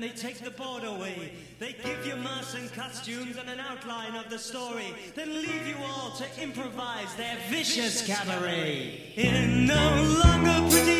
then they take the board away. They give you masks and costumes and an outline of the story, then leave you all to improvise their vicious cabaret. In no longer pretty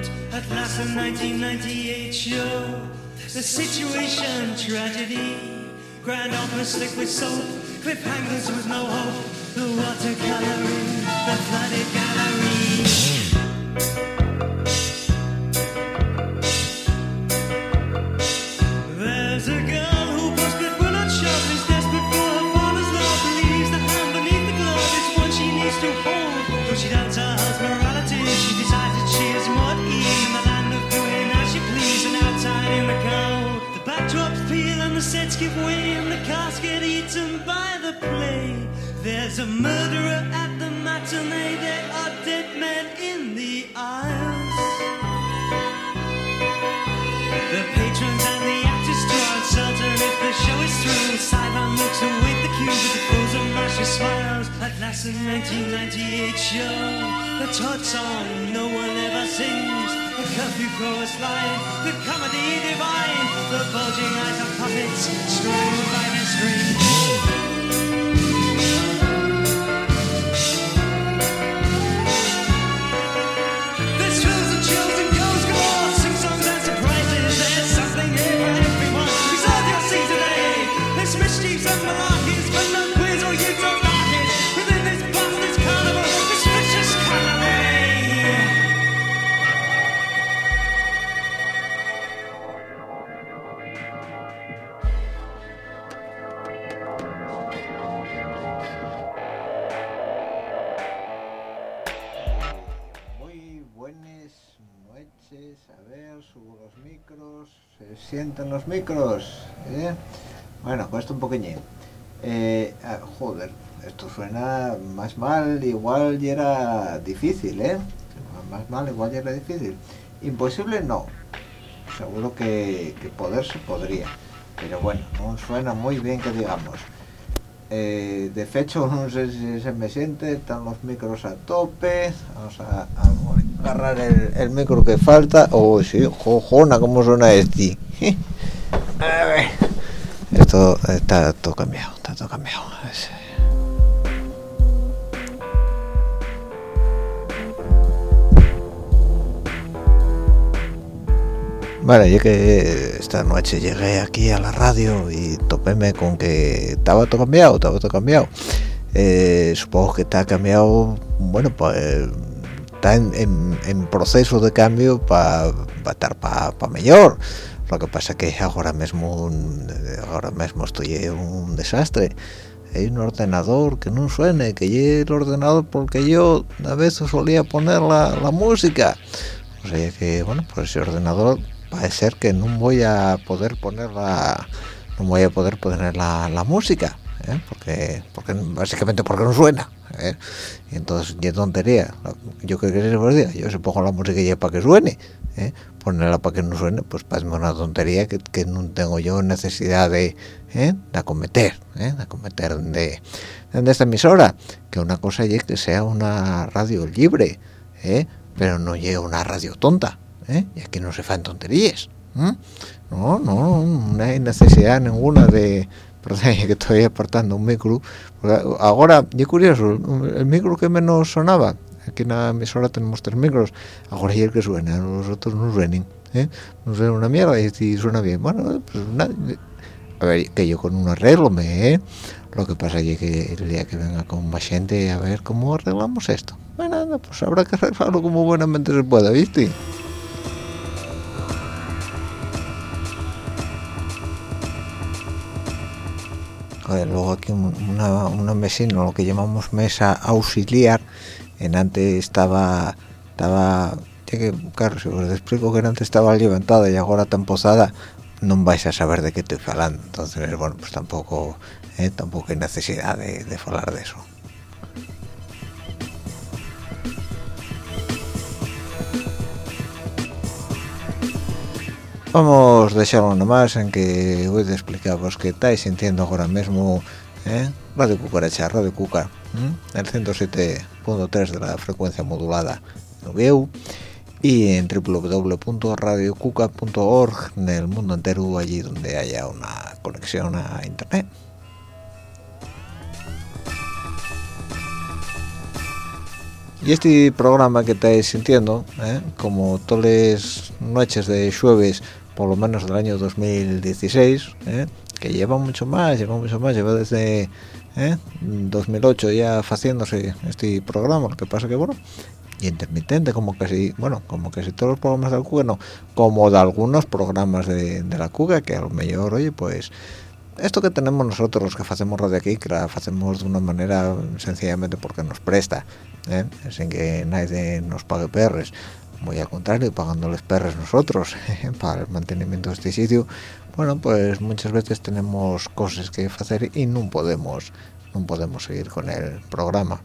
At last, the 1998 show, the situation tragedy. Grand opera slick with soap, cliffhangers with no hope. The watercoloring, the flooded There's a murderer at the matinee. There are dead men in the aisles. The patrons and the actors too uncertain if the show is through. Sideline looks await the cue with the frozen masher smiles. At last, the 1998 show, the Todd song no one ever sings. The curfew chorus line, the comedy divine, the bulging eyes of puppets strung by their strings. Se sienten los micros. ¿eh? Bueno, cuesta un poquillín. Eh, ah, joder, esto suena más mal, igual ya era difícil, ¿eh? Más mal, igual ya era difícil. Imposible no. Seguro que, que poder se podría. Pero bueno, no suena muy bien que digamos. Eh, de hecho, no sé si se me siente, están los micros a tope. Vamos a, agarrar el, el micro que falta. Oh, sí, jojona, ¿cómo suena este? Esto está todo cambiado, está todo cambiado. Vale, yo que esta noche llegué aquí a la radio y topéme con que estaba todo cambiado, estaba todo cambiado. Eh, supongo que está cambiado, bueno, pues está en, proceso de cambio para estar para mejor. Lo que pasa que ahora mismo, un- ahora mismo estoy un desastre. Hay un ordenador que no suene, que llegue el ordenador porque yo a veces solía poner la, la música. O sea que, bueno, pues ese ordenador parece ser que no voy a poder poner la, no voy a poder poner la, la música. ¿eh? porque porque básicamente porque no suena ¿eh? y entonces qué tontería yo creo que es día yo se pongo la música ya para que suene ¿eh? ponerla para que no suene pues parece una tontería que, que, no tengo yo necesidad de, ¿eh? de acometer ¿eh? de acometer de, de, esta emisora que una cosa es que sea una radio libre ¿eh? pero no llegue una radio tonta ¿eh? y aquí no se fan tonterías no no no hay necesidad ninguna de perdón que estoy apartando un micro ahora y curioso el micro que menos sonaba aquí en la emisora tenemos tres micros ahora el que suena los otros no suenan ¿eh? no suena una mierda y si suena bien bueno pues nada, a ver que yo con un arreglo me ¿eh? lo que pasa es que el día que venga con más gente a ver cómo arreglamos esto bueno nada, pues habrá que arreglarlo como buenamente se pueda ¿viste? Luego aquí una, una mesina, lo que llamamos mesa auxiliar, en antes estaba estaba que claro si os explico que antes estaba levantada y ahora tan posada no vais a saber de qué estoy hablando. Entonces bueno pues tampoco eh, tampoco hay necesidad de, de hablar de eso Vamos a dejarlo nomás en que voy a explicaros que estáis sintiendo ahora mismo ¿eh? Radio Cucaracha, Radio Cuca, ¿eh? el 107.3 de la frecuencia modulada veo y en www.radiocuca.org en el mundo entero allí donde haya una conexión a internet. Y este programa que estáis sintiendo, ¿eh? como todas las noches de jueves por lo menos del año 2016, ¿eh? que lleva mucho más, lleva mucho más, lleva desde ¿eh? 2008 ya haciéndose este programa, lo que pasa que bueno, y intermitente como casi, bueno, como casi todos los programas de la CUGA, no, como de algunos programas de, la CUGA, que a lo mejor, oye, pues esto que tenemos nosotros los que hacemos radio aquí, hacemos de una manera sencillamente porque nos presta, ¿eh? sin que nadie nos pague perres, muy al contrario, pagándoles perres nosotros para el mantenimiento de este sitio, bueno, pues muchas veces tenemos cosas que hacer y no podemos, no podemos seguir con el programa.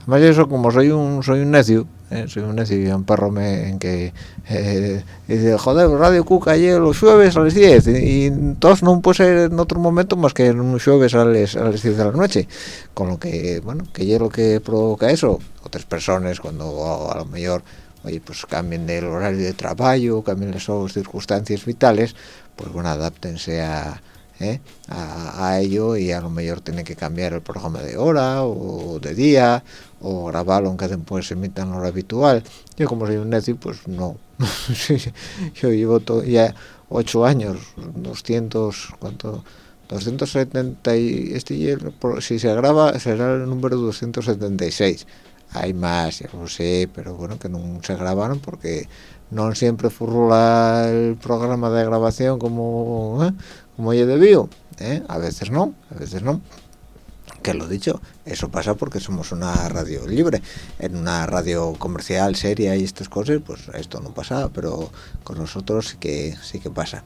Además de eso, como soy un soy un necio, ¿eh? soy un necio y un perro me, en que eh, dice, joder, Radio Cuca ayer los jueves a las 10 y, todos no puede ser en otro momento más que en un jueves a las, a las 10 de la noche. Con lo que, bueno, que es lo que provoca eso. Otras personas cuando a lo mejor oye, pues cambien del horario de trabajo, cambien las circunstancias vitales, pues bueno, adáptense a, ¿eh? a, a, ello y a lo mejor tienen que cambiar el programa de hora o de día o grabarlo aunque después se emita en hora habitual. Yo como soy un necio, pues no. Yo llevo todo, ya ocho años, 200, ¿cuánto? 270 y este si se graba será el número 276 hay más, ya lo sé, pero bueno, que no se grabaron porque no siempre furrula el programa de grabación como ¿eh? como yo debió, ¿eh? a veces no, a veces no. Que lo dicho, eso pasa porque somos una radio libre. En una radio comercial, seria y estas cosas, pues esto no pasa, pero con nosotros sí que sí que pasa.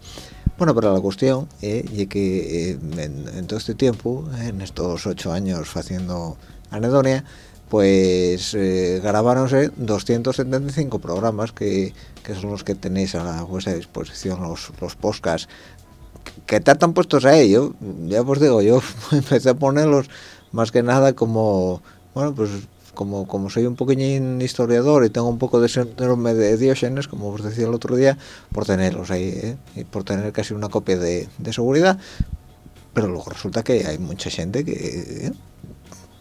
Bueno, pero la cuestión es ¿eh? que en, en, todo este tiempo, en estos ocho años haciendo anedonia, pues eh, grabáronse 275 programas que, que, son los que tenéis a vuestra disposición, los, los podcasts que están puestos a ello, ya os digo, yo empecé a ponerlos más que nada como, bueno, pues como, como soy un pequeñín historiador y tengo un poco de síndrome de Diógenes, como os decía el otro día, por tenerlos ahí, ¿eh? y por tener casi una copia de, de, seguridad, pero luego resulta que hay mucha gente que... ¿eh?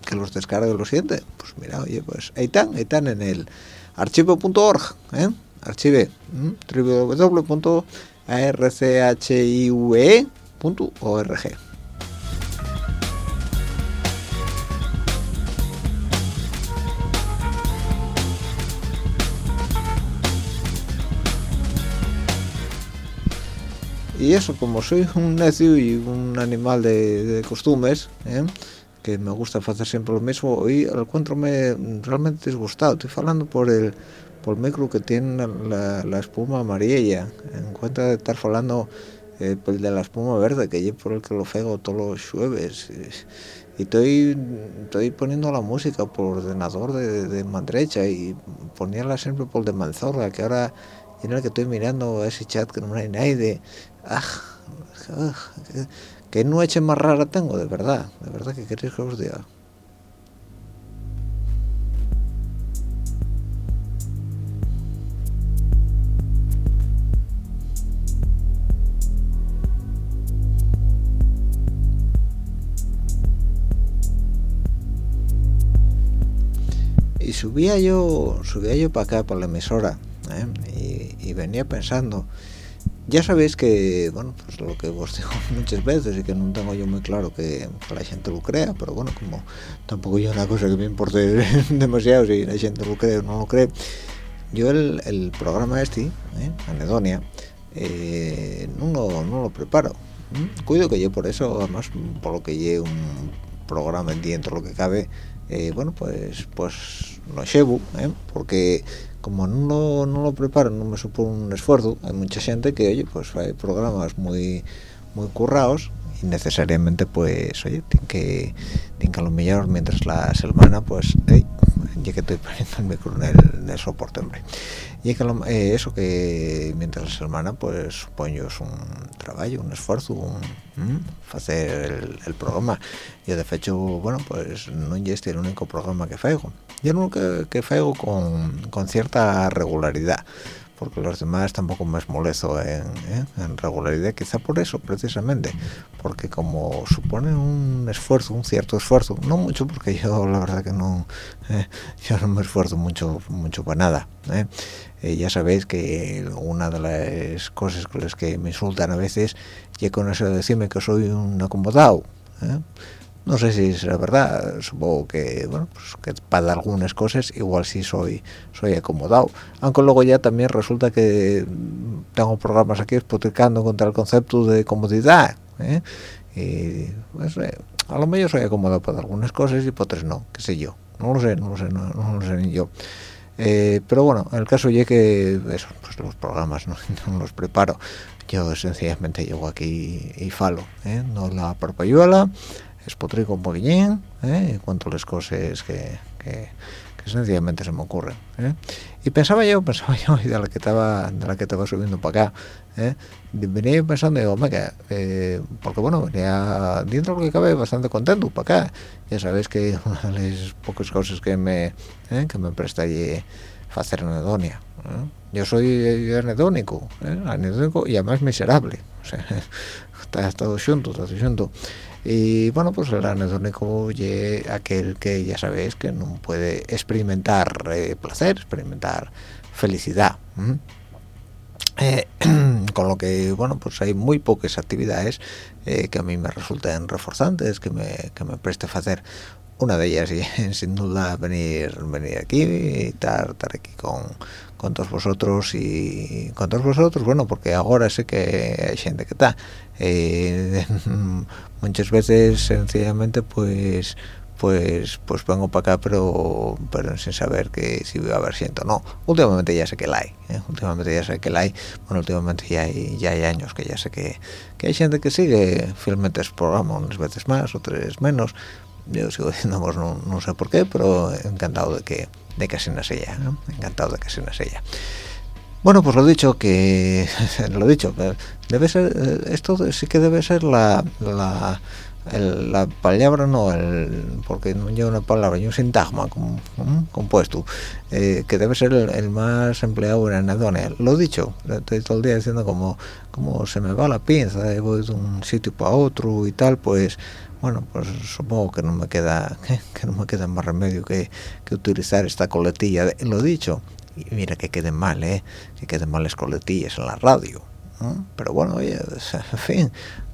Que los descarga y los siente pues mira oye pues ahí están ahí están en el archivo.org ¿eh? archive www.archive.org y eso como soy un necio y un animal de, de costumbres ¿eh? Que me gusta hacer siempre lo mismo y encuentrome realmente disgustado estoy hablando por el por el micro que tiene la, la espuma amarilla en cuenta de estar hablando eh, el de la espuma verde, que yo por el que lo fego todos los jueves. y estoy, estoy poniendo la música por ordenador de, de Mandrecha y ponerla siempre por el de Manzorra, que ahora en el que estoy mirando ese chat que no hay nadie. Ah, ah, que, no noche más rara tengo, de verdad, de verdad que queréis que os diga. y subía yo subía yo para acá por la emisora ¿eh? y, venía pensando ya sabéis que bueno pues lo que os digo muchas veces y que no tengo yo muy claro que, la gente lo crea pero bueno como tampoco yo una cosa que me importe demasiado si la gente lo cree o no lo cree yo el, programa este ¿eh? anedonia eh, no, lo, no lo preparo cuido que yo por eso además por lo que lleve un programa dentro lo que cabe eh, bueno pues pues lo llevo ¿eh? porque como no lo, no lo preparo no me supone un esfuerzo hay mucha gente que oye pues hay programas muy muy currados y necesariamente pues oye tiene que tiene que a lo mejor mientras la semana pues ya que estoy poniendo el micro en el, soporte hombre. Y que eh, eso que mientras la semana pues supongo es un trabajo un esfuerzo un, hacer el, programa. Y de hecho bueno pues no es este el único programa que faigo yo no que, faigo con, con cierta regularidad porque los demás tampoco me molesto en, ¿eh? en, regularidad, quizá por eso, precisamente, porque como suponen un esfuerzo, un cierto esfuerzo, no mucho, porque yo la verdad que no, ¿eh? yo no me esfuerzo mucho, mucho para nada. ¿eh? ya sabéis que una de las cosas con las que me insultan a veces, y con eso de decirme que soy un acomodado, no sé si es la verdad supongo que bueno pues que para algunas cosas igual sí soy soy acomodado. Aunque luego ya también resulta que tengo programas aquí explicando contra el concepto de comodidad ¿eh? y pues, eh, a lo mejor soy acomodado para algunas cosas y para otras no qué sé yo. No lo sé no lo sé no, lo sé ni yo. Eh, pero bueno en el caso ya que eso pues los programas no, los preparo. Yo sencillamente llego aquí y falo no la parpayuela espotrico un poquillín ¿eh? en cuanto a las cosas que, que, sencillamente se me ocurren ¿eh? y pensaba yo pensaba yo de la que estaba de la que estaba subiendo para acá ¿eh? venía pensando digo eh, porque bueno venía dentro de lo que cabe bastante contento para acá ya sabéis que una de las pocas cosas que me ¿eh? que me presta allí hacer anedonia yo soy anedónico anedónico y además miserable o sea, está todo junto está todo junto y bueno pues el anedónico es aquel que ya sabéis que no puede experimentar eh, placer experimentar felicidad eh, con lo que bueno pues hay muy pocas actividades eh, que a mí me resulten reforzantes que me, que me preste hacer una de ellas y sin duda venir venir aquí y estar, estar aquí con, con todos vosotros y con todos vosotros. Bueno porque ahora sé que hay gente que está. Eh, muchas veces sencillamente pues pues pues vengo para acá pero pero sin saber que si voy a haber siento no. Últimamente ya sé que la hay ¿eh? últimamente ya sé que la hay. Bueno últimamente ya hay ya hay años que ya sé que, que hay gente que sigue fielmente el programa unas veces más otras menos yo sigo diciendo pues, no, no sé por qué pero encantado de que de que así no sea encantado de que así no sea bueno pues lo dicho que lo dicho debe ser eh, esto sí que debe ser la, la la palabra no porque no lleva una palabra y un sintagma compuesto eh, que debe ser el, más empleado en anedonia lo dicho estoy todo el día diciendo como como se me va la pinza voy de un sitio para otro y tal pues bueno pues supongo que no me queda que no me queda más remedio que, que utilizar esta coletilla lo dicho y mira que queden mal eh que queden mal las coletillas en la radio pero bueno oye en fin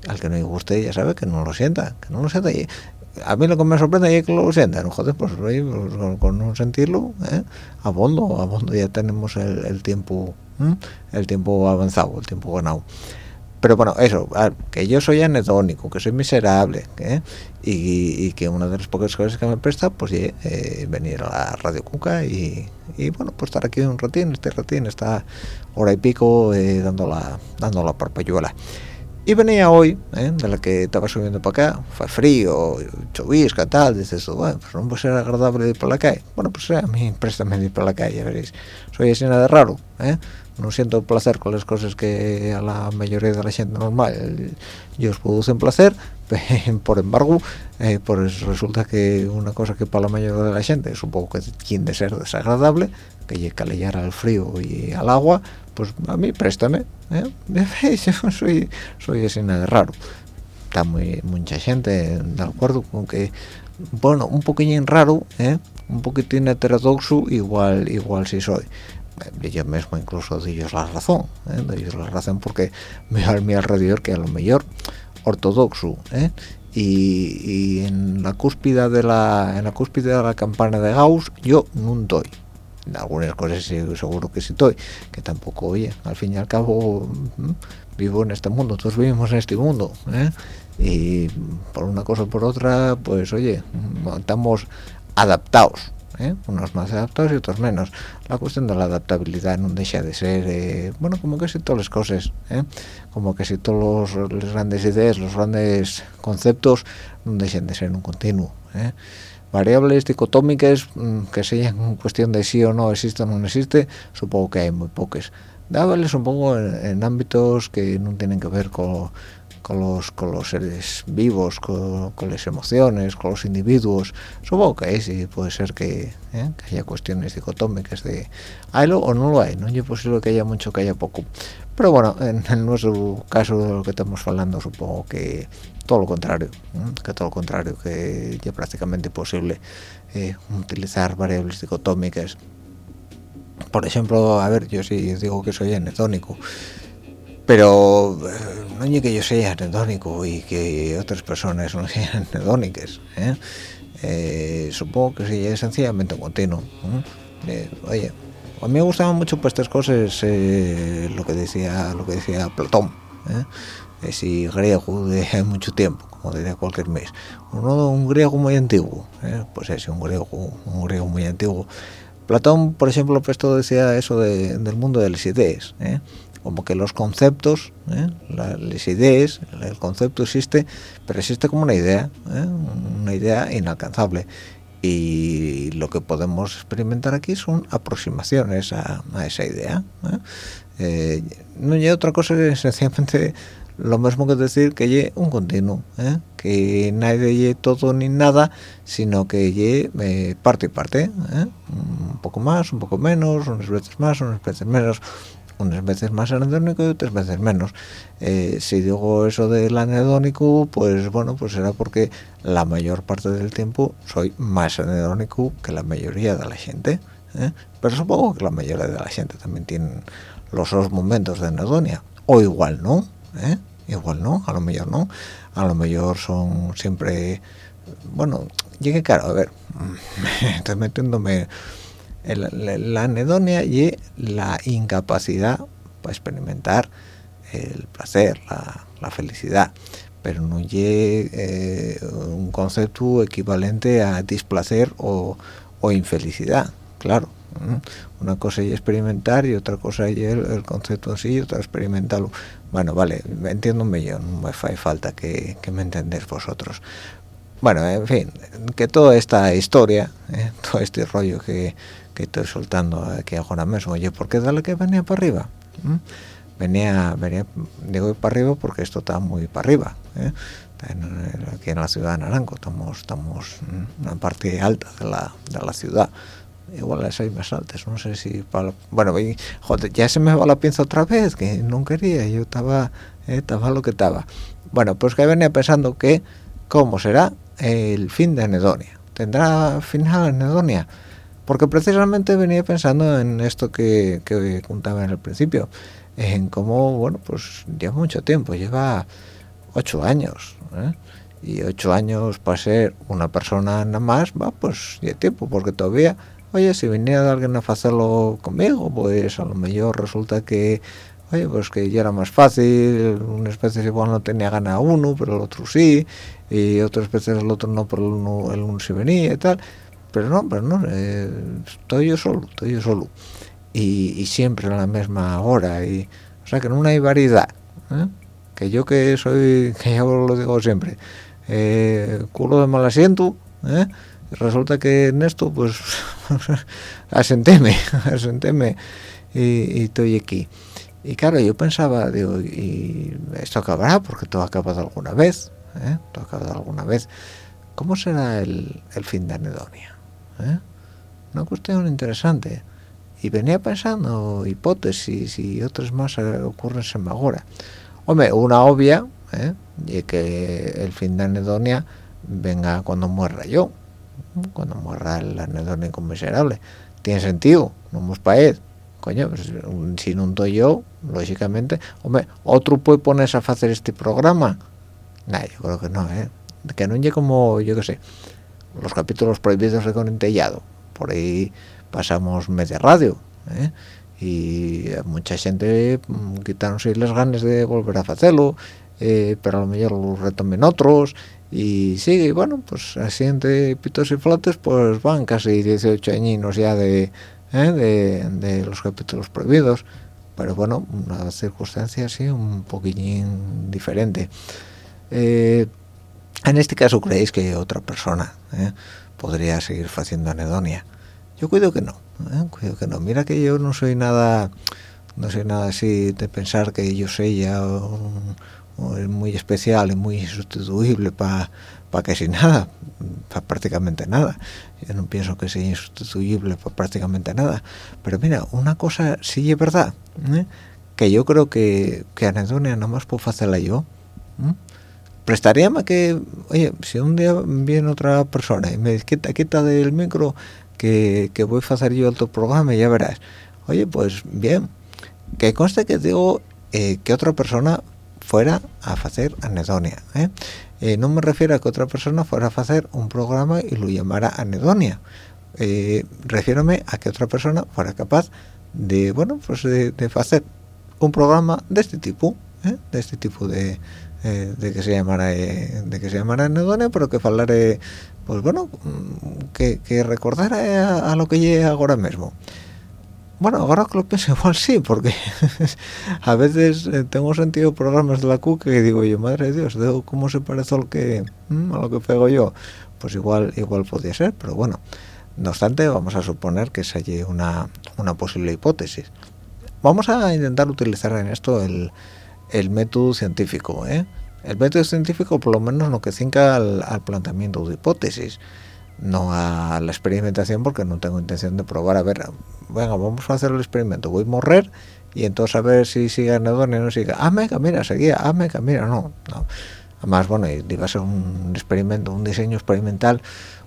al que no le guste ya sabe que no lo sienta que no lo sienta a mí lo que me sorprende es que lo sienta no joder pues, pues, con, no sentirlo ¿eh? abondo abondo ya tenemos el, el tiempo el tiempo avanzado el tiempo ganado pero bueno eso que yo soy anedónico que soy miserable ¿eh? y, que una de las pocas cosas que me presta pues eh, venir a la radio Cuca y, bueno pues estar aquí un ratín este ratín está hora y pico eh, dando la dando la parpayuela y venía hoy ¿eh? de la que estaba subiendo para acá fue frío chovisca tal dices bueno pues no puede ser agradable ir por la calle bueno pues a mí préstame ir por la calle veréis soy así nada raro ¿eh? No siento placer con las cosas que a la mayoría de la gente normal yo os producen placer por embargo eh, pues resulta que una cosa que para la mayoría de la gente poco que tiende a ser desagradable que llegue calillar al frío y al agua pues a mí préstame ¿eh? soy soy así nada raro está muy mucha gente de acuerdo con que bueno un poquillín raro ¿eh? un poquitín heterodoxo igual igual si soy yo mismo incluso de ellos la razón ¿eh? ellos la razón porque veo a mi alrededor que a lo mejor ortodoxo ¿eh? y, en la cúspide de la en la cúspide de la campana de Gauss yo no estoy algunas cosas seguro que sí estoy que tampoco oye al fin y al cabo vivo en este mundo todos vivimos en este mundo ¿eh? y por una cosa o por otra pues oye estamos adaptados ¿eh? unos más adaptados y otros menos la cuestión de la adaptabilidad no deja de ser eh, bueno como que si todas las cosas ¿eh? como que si todos los, las grandes ideas los grandes conceptos no dejan de ser un continuo variables dicotómicas mm, que sean cuestión de sí o no existe o no existe supongo que hay muy pocas dábales un poco en, ámbitos que no tienen que ver con, con, los, con los seres vivos, con, las emociones, con los individuos. Supongo que sí, puede ser que, ¿eh? que haya cuestiones dicotómicas de haylo o no lo hay, no es posible que haya mucho, que haya poco. Pero bueno, en, nuestro caso de lo que estamos hablando, supongo que todo lo contrario, que todo lo contrario, que ya prácticamente imposible eh, utilizar variables dicotómicas. Por ejemplo, a ver, yo sí digo que soy anedónico, pero eh, no es que yo sea anedónico y que otras personas no sean anedónicas. ¿eh? Eh, supongo que sí, es sencillamente continuo. oye, a mí me gustaban mucho pues estas cosas lo que decía lo que decía Platón ese griego de mucho tiempo como diría cualquier mes uno un griego muy antiguo pues es un griego un griego muy antiguo Platón por ejemplo pues todo decía eso del mundo de las ideas como que los conceptos, ¿eh? las ideas, el concepto existe, pero existe como una idea, ¿eh? una idea inalcanzable. Y lo que podemos experimentar aquí son aproximaciones a, esa idea. ¿eh? no hay otra cosa que sencillamente lo mismo que decir que hay un continuo, que nadie hay todo ni nada, sino que hay parte y parte, un poco más, un poco menos, unas veces más, unas veces menos unas veces más anedónico y otras veces menos. Eh, si digo eso del anedónico, pues bueno, pues será porque la mayor parte del tiempo soy más anedónico que la mayoría de la gente. ¿eh? Pero supongo que la mayoría de la gente también tiene los dos momentos de anedonia. O igual no, ¿eh? igual no, a lo mejor no. A lo mejor son siempre... Bueno, llegué claro, a ver, estoy metiéndome la, anedonia y la incapacidad para experimentar el placer, la, felicidad, pero no hay eh, un concepto equivalente a displacer o, infelicidad, claro. Una cosa es experimentar y otra cosa es el, concepto en sí y otra experimentarlo. Bueno, vale, entiéndome yo, no me hace falta que, me entendéis vosotros. Bueno, en fin, que toda esta historia, eh, todo este rollo que, que estoy soltando aquí ahora mismo oye ¿por qué dale que venía para arriba? ¿Mm? venía venía digo para arriba porque esto está muy para arriba ¿eh? aquí en la ciudad de Naranco estamos estamos en una parte alta de la, de la ciudad igual las hay más altas no sé si para, bueno joder, ya se me va la pinza otra vez que no quería yo estaba eh, estaba lo que estaba bueno pues que venía pensando que cómo será el fin de Anedonia tendrá final Anedonia porque precisamente venía pensando en esto que, que contaba en el principio, en cómo, bueno, pues lleva mucho tiempo, lleva ocho años, ¿eh? y ocho años para ser una persona nada más, va, pues ya tiempo, porque todavía, oye, si viniera alguien a hacerlo conmigo, pues a lo mejor resulta que, oye, pues que ya era más fácil, unas veces igual no tenía gana uno, pero el otro sí, y otras veces el otro no, pero el uno, el uno sí venía y tal, pero no, pero no, eh, estoy yo solo, estoy yo solo. Y, siempre a la misma hora, y, o sea que no hay variedad. ¿eh? que yo que soy que ya lo digo siempre eh, culo de mal asiento resulta que en esto pues asentéme asentéme y, estoy aquí y claro yo pensaba digo y esto acabará porque todo ha acabado alguna vez todo ha acabado alguna vez cómo será el, fin de anedonia ¿Eh? una cuestión interesante y venía pensando hipótesis y otras más ocurren en ahora hombre una obvia ¿eh? que el fin de anedonia venga cuando muera yo cuando muera el anedonia inconmensurable tiene sentido no hemos él coño pues, si no estoy yo lógicamente hombre otro puede ponerse a hacer este programa nah, yo creo que no ¿eh? que no llegue como yo que sé los capítulos prohibidos de Conintellado por ahí pasamos media radio ¿eh? y mucha gente mm, quitándose las ganas de volver a hacerlo eh, pero a lo mejor lo retomen otros y sigue, y bueno, pues así entre pitos y flotes, pues van casi 18 añinos ya de, ¿eh? de, los capítulos prohibidos, pero bueno, una circunstancia así un poquillín diferente. En este caso, ¿creéis que otra persona podría seguir haciendo anedonia? Yo cuido que no, cuido que no. Mira que yo no soy nada, no soy nada así de pensar que yo sé ya muy especial y muy insustituible para para casi nada, para prácticamente nada. Yo no pienso que sea insustituible para prácticamente nada. Pero mira, una cosa sí es verdad, ¿eh? que yo creo que, que anedonia nada más puedo hacerla yo. prestaría más que, oye, si un día viene otra persona y me quita, quita del micro que, que voy a hacer yo otro programa, ya verás. Oye, pues bien, que conste que digo eh, que otra persona fuera a hacer anedonia. ¿eh? ¿eh? no me refiero a que otra persona fuera a hacer un programa y lo llamara anedonia. Eh, refiérome a que otra persona fuera capaz de, bueno, pues de, hacer un programa de este tipo, ¿eh? de este tipo de, de que se llamara de que se llamara anedonia, pero que hablara, pues bueno, que, que recordara a, a lo que llega ahora mismo. Bueno, ahora que lo pienso, igual sí, porque a veces eh, tengo sentido programas de la CUC que digo yo, madre de Dios, ¿cómo se parece a lo que, mm, a lo que pego yo? Pues igual igual podría ser, pero bueno, no obstante, vamos a suponer que se haya una, una posible hipótesis. Vamos a intentar utilizar en esto el, el método científico, ¿eh? El método científico, por lo menos, lo que cinca al, al planteamiento de hipótesis no a la experimentación porque no tengo intención de probar. A ver venga vamos a hacer el experimento. Voy a morrer y entonces a ver si sigue anedonia o no sigue. Ah mega mira seguía. Ah mega mira no no. Además bueno iba a ser un experimento un diseño experimental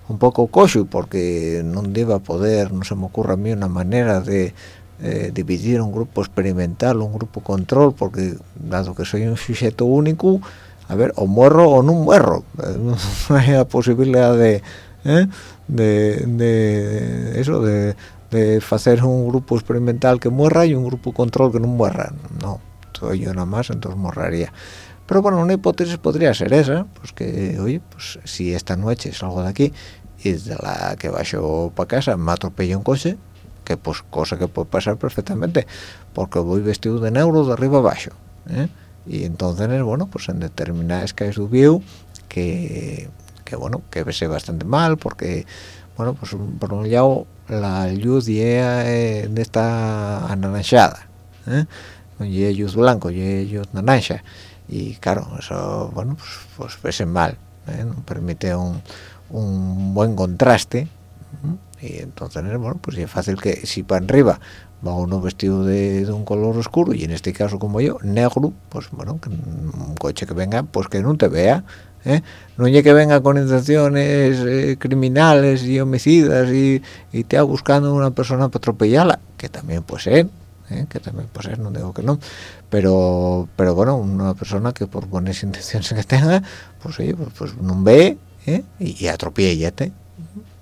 un poco cocho porque no iba a poder no se me ocurre a mí una manera de eh, dividir un grupo experimental un grupo control porque dado que soy un sujeto único a ver o muerro o no muerro no hay posibilidad de ¿eh? de, eso, de, de hacer un grupo experimental que muera y un grupo control que no muera. No, soy yo nada más, entonces morraría. Pero bueno, una hipótesis podría ser esa, pues que, oye, pues si esta noche salgo de aquí y de la que bajo para casa me atropello un coche, que pues cosa que puede pasar perfectamente, porque voy vestido de negro de arriba abajo. ¿eh? Y entonces, bueno, pues en determinadas que subió que que bueno que ve bastante mal porque bueno pues por un lado la luz eh, de esta anaranjada ¿eh? y luz blanco y luz naranja y claro eso bueno pues, pues mal ¿eh? permite un, un buen contraste y entonces bueno pues es fácil que si para arriba va uno vestido de, un color oscuro y en este caso como yo negro pues bueno que un coche que venga pues que no te vea ¿eh? no es que venga con intenciones eh, criminales y homicidas y, y te ha buscando una persona para atropellarla que también puede ser ¿eh? que también puede ser no digo que no pero pero bueno una persona que por buenas intenciones que tenga pues oye pues, pues no ve y, y atropellate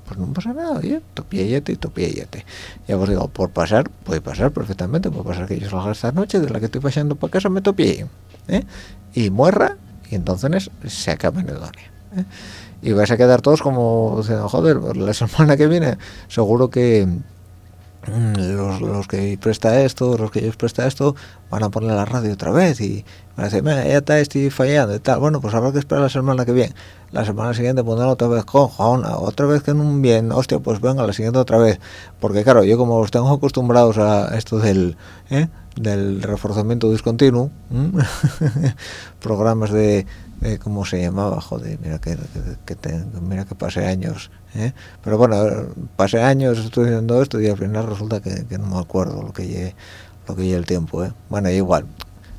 pues no pasa nada, oye, topiellate y topiellate. Ya os digo, por pasar, puede pasar perfectamente, puede pasar que yo salga esta noche, de la que estoy pasando para casa, me topielle, ¿eh? y muerra y entonces se acaba en Edonia ¿eh? y vais a quedar todos como joder la semana que viene seguro que los, los que presta esto, los que ellos presta esto, van a poner la radio otra vez y van a decir, mira, ya está estoy fallando y tal. Bueno, pues habrá que esperar la semana que viene. La semana siguiente pondrán otra vez con otra vez que un bien, hostia, pues venga, la siguiente otra vez. Porque claro, yo como los tengo acostumbrados a esto del, ¿eh? del reforzamiento discontinuo, programas de, cómo se llamaba, joder, mira que, mira que pasé años, ¿eh? pero bueno, pasé años estudiando esto y al final resulta que, no me acuerdo lo que lleve, lo que lleve el tiempo, ¿eh? bueno, igual,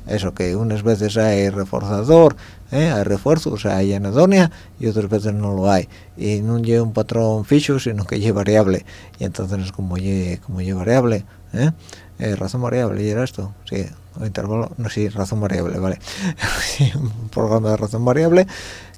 eso que unas veces hay reforzador, ¿eh? hay refuerzos, hay anedonia y otras veces no lo hay, y no lleva un patrón fijo, sino que lleva variable, y entonces como lleva como lleva variable, ¿eh? Eh, razón variable, ¿y era esto? Sí, intervalo, no, sí, razón variable, vale. un programa de razón variable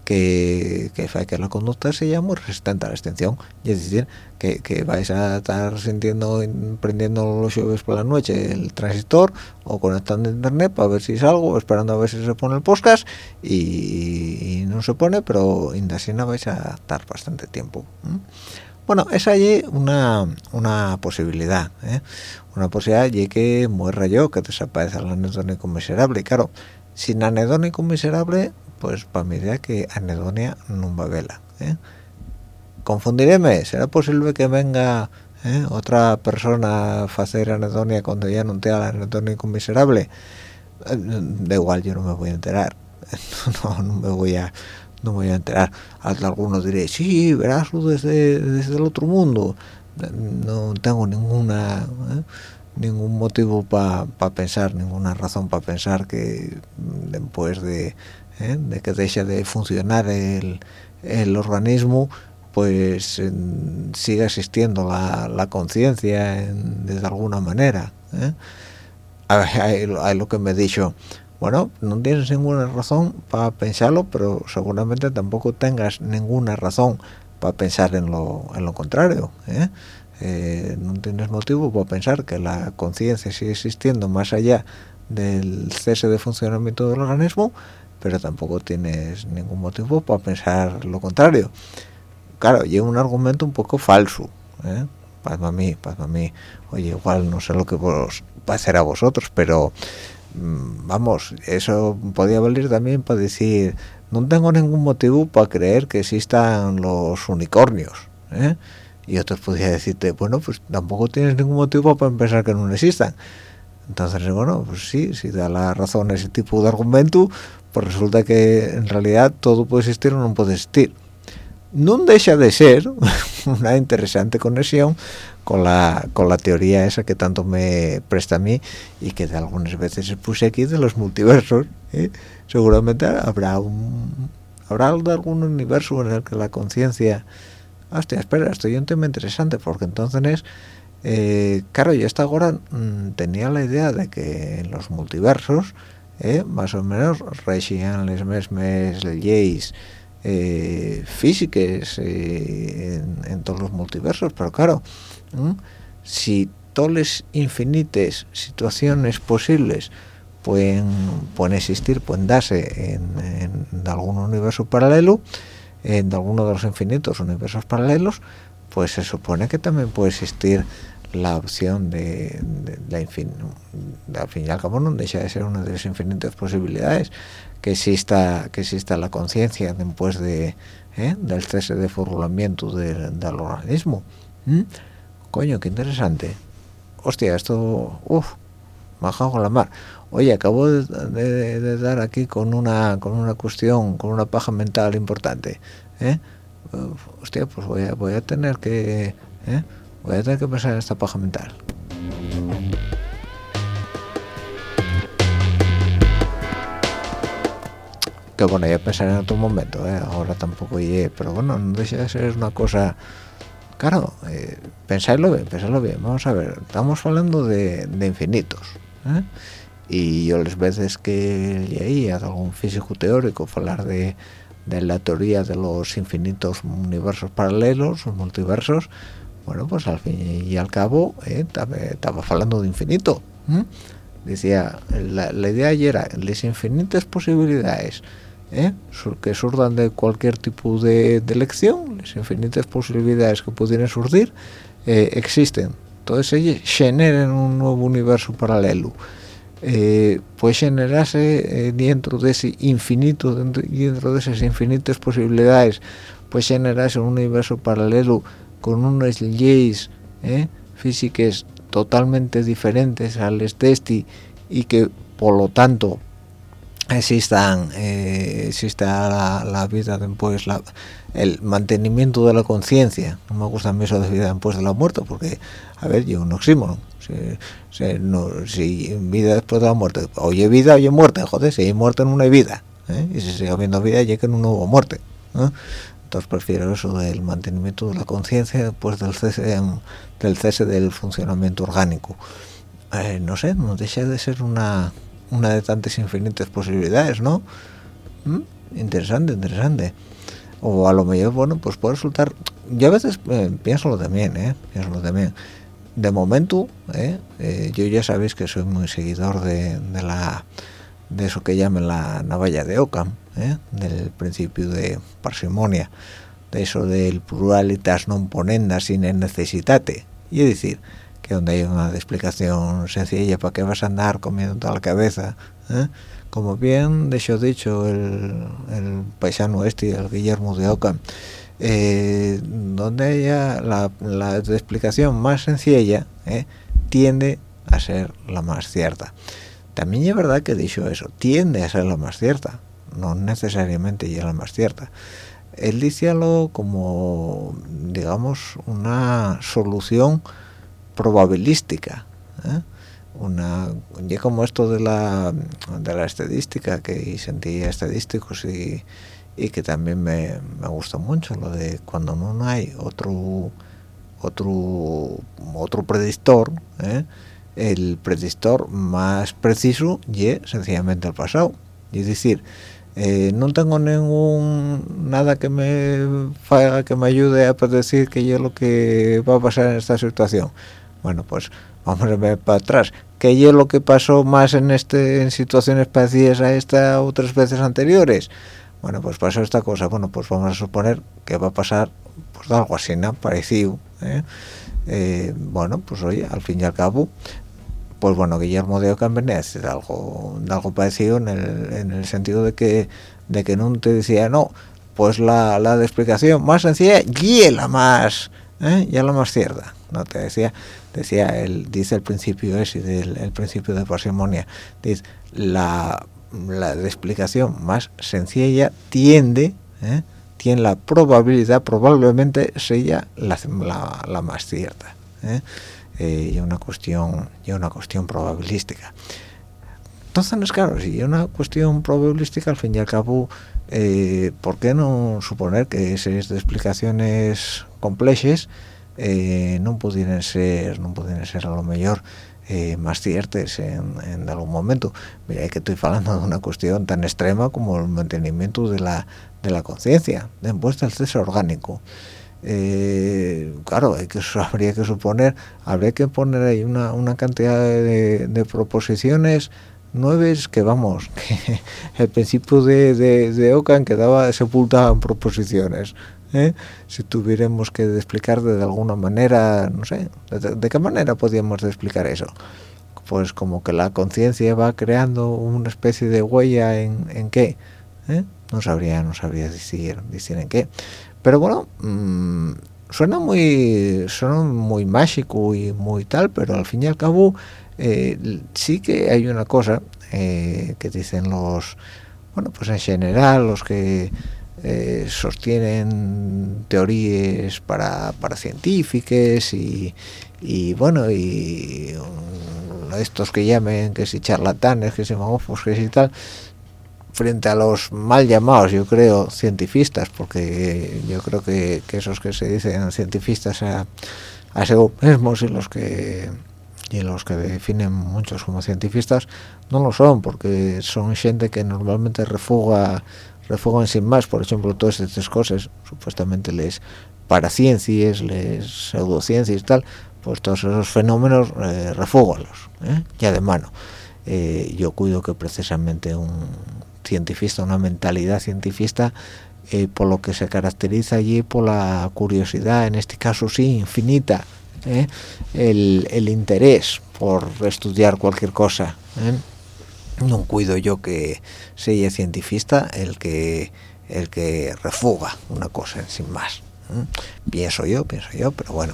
que, que que la conducta sea muy resistente a la extensión. Y es decir, que, que vais a estar sintiendo, prendiendo los jueves por la noche el transistor o conectando a internet para ver si salgo, esperando a ver si se pone el podcast y, no se pone, pero indasina vais a estar bastante tiempo. Bueno, es allí una, una posibilidad, ¿eh? Una posibilidad y que muera yo, que desaparezca el anedónico miserable. Claro, sin anedónico miserable, pues para mi idea que anedonia no va vela. ¿eh? Confundireme, ¿será posible que venga ¿eh? otra persona a hacer anedonia cuando ya no tenga el anedónico miserable? Eh, da igual, yo no me voy a enterar. no, no me voy a no me voy a enterar. Algunos diré, sí, veráslo desde, desde el otro mundo no tengo ninguna ¿eh? ningún motivo para pensar ninguna razón para pensar que después de, ¿eh? de que deje de funcionar el, el organismo pues siga existiendo la, la conciencia de alguna manera ¿eh? hay, hay, lo que me he dicho bueno, no tienes ninguna razón para pensarlo, pero seguramente tampoco tengas ninguna razón para pensar en lo, en lo contrario. ¿eh? Eh, no tienes motivo para pensar que la conciencia sigue existiendo más allá del cese de funcionamiento del organismo, pero tampoco tienes ningún motivo para pensar lo contrario. Claro, lleva un argumento un poco falso. ¿eh? Para mí, para mí. Oye, igual no sé lo que vos va a hacer a vosotros, pero vamos, eso podía valer también para decir no tengo ningún motivo para creer que existan los unicornios ¿eh? y otros podría decirte bueno pues tampoco tienes ningún motivo para pensar que no existan entonces bueno pues sí si da la razón a ese tipo de argumento pues resulta que en realidad todo puede existir o no puede existir no deja de ser una interesante conexión con la con la teoría esa que tanto me presta a mí y que de algunas veces puse aquí de los multiversos ¿eh? seguramente habrá un habrá algún universo en el que la conciencia hostia espera esto es un tema interesante porque entonces eh, claro yo hasta ahora mm, tenía la idea de que en los multiversos eh, más o menos regían las mismas leyes eh, físicas eh, en, todos los multiversos. Pero claro si todas las infinitas situaciones posibles pueden, pueden existir, pueden darse en, algún universo paralelo, en alguno de los infinitos universos paralelos, pues se supone que también puede existir la opción de, la infin al fin y al cabo no deja de ser una de las infinitas posibilidades que exista que exista la conciencia después de ¿eh? del cese de formulamiento del organismo coño qué interesante hostia esto uff me con la mar oye acabo de, dar aquí con una con una cuestión con una paja mental importante ¿eh? hostia pues voy a tener que ¿eh? voy a tener que pensar en esta paja mental que bueno ya pensaré en otro momento ¿eh? ahora tampoco llegué pero bueno no deja de ser una cosa claro eh, pensadlo bien pensadlo bien vamos a ver estamos hablando de, de infinitos ¿eh? y yo las veces que leí a algún físico teórico hablar de, de, la teoría de los infinitos universos paralelos o multiversos bueno pues al fin y al cabo eh, estaba hablando de infinito decía la, la, idea era las infinitas posibilidades ¿eh? que surdan de cualquier tipo de, de, elección las infinitas posibilidades que pudieran surgir eh, existen. Entonces ellos generan un nuevo universo paralelo. Eh, puede generarse eh, dentro de ese infinito dentro, de esas infinitas posibilidades puede generarse un universo paralelo con unas leyes eh, físicas totalmente diferentes al este y que por lo tanto existan eh, exista la, la, vida después la, el mantenimiento de la conciencia no me gusta eso de vida después de la muerte porque a ver yo un oxímoron si, vida después de la muerte oye vida oye muerte joder si hay muerte no hay vida ¿eh? y si sigue habiendo vida que no hubo muerte ¿eh? entonces prefiero eso del mantenimiento de la conciencia después del cese del cese del funcionamiento orgánico eh, no sé no deja de ser una una de tantas infinitas posibilidades, ¿no? ¿Mm? Interesante, interesante. O a lo mejor, bueno, pues puede resultar... Yo a veces eh, pienso lo también, ¿eh? Pienso lo también. De momento, ¿eh? eh yo ya sabéis que soy muy seguidor de, la de eso que llaman la navalla de Ockham, ¿eh? del principio de parsimonia, de eso del pluralitas non ponenda sin necesitate. Y es decir, donde hay una explicación sencilla para que vas a andar comiendo toda la cabeza ¿eh? como bien de dicho el, paisano este el Guillermo de Oca eh, donde haya la, la, explicación más sencilla ¿eh? tiende a ser la más cierta también es verdad que dicho eso tiende a ser la más cierta no necesariamente es la más cierta él dice algo como digamos una solución probabilística ¿eh? una ya como esto de la de la estadística que sentía estadísticos y, y que también me, me gusta mucho lo de cuando no hay otro otro otro predictor ¿eh? el predictor más preciso y sencillamente el pasado y es decir eh, no tengo ningún nada que me haga que me ayude a predecir que yo lo que va a pasar en esta situación bueno pues vamos a ver para atrás qué es lo que pasó más en este en situaciones parecidas a esta otras veces anteriores bueno pues pasó esta cosa bueno pues vamos a suponer que va a pasar pues algo así ¿no? parecido ¿eh? Eh, bueno pues oye al fin y al cabo pues bueno Guillermo de venía de algo algo parecido en el, en el sentido de que de que no te decía no pues la, la de explicación más sencilla y la más ¿eh? ya la más cierta no te decía decía él dice el principio ese del el principio de parsimonia dice la, la explicación más sencilla tiende ¿eh? tiene la probabilidad probablemente sea la, la, la más cierta ¿eh? Eh, y una cuestión y una cuestión probabilística entonces claro si es una cuestión probabilística al fin y al cabo eh, ¿por qué no suponer que esas explicaciones complejas eh, no pudieran ser no pudieran ser a lo mejor eh, más ciertas en, algún momento. Mira que estoy hablando de una cuestión tan extrema como el mantenimiento de la de la conciencia. Después del cese orgánico. Eh, claro hay que habría que suponer habría que poner ahí una, una cantidad de, de proposiciones nueves que vamos que el principio de, de, de quedaba sepultado en proposiciones ¿eh? si tuviéramos que explicar de alguna manera, no sé, de, qué manera podríamos explicar eso? Pues como que la conciencia va creando una especie de huella en, en qué, ¿Eh? no sabría, no sabría decir, decir en qué. Pero bueno, mmm, suena muy, suena muy mágico y muy tal, pero al fin y al cabo eh, sí que hay una cosa eh, que dicen los, bueno, pues en general los que eh, sostienen teorías para, para científicas y, y bueno y estos que llamen que si charlatanes que si magófos que si tal frente a los mal llamados yo creo cientifistas porque yo creo que, esos que se dicen cientifistas a, a mismos y los que y los que definen muchos como cientifistas no lo son porque son gente que normalmente refuga refugan sin más, por ejemplo, todas estas cosas, supuestamente les paraciencias, les pseudociencias y tal, pues todos esos fenómenos eh, ¿eh? ya de mano. Eh, yo cuido que precisamente un cientifista, una mentalidad cientifista, eh, por lo que se caracteriza allí por la curiosidad, en este caso sí, infinita, ¿eh? el, el, interés por estudiar cualquier cosa ¿eh? No cuido yo que sea cientifista el que el que refuga una cosa sin más pienso yo pienso yo pero bueno.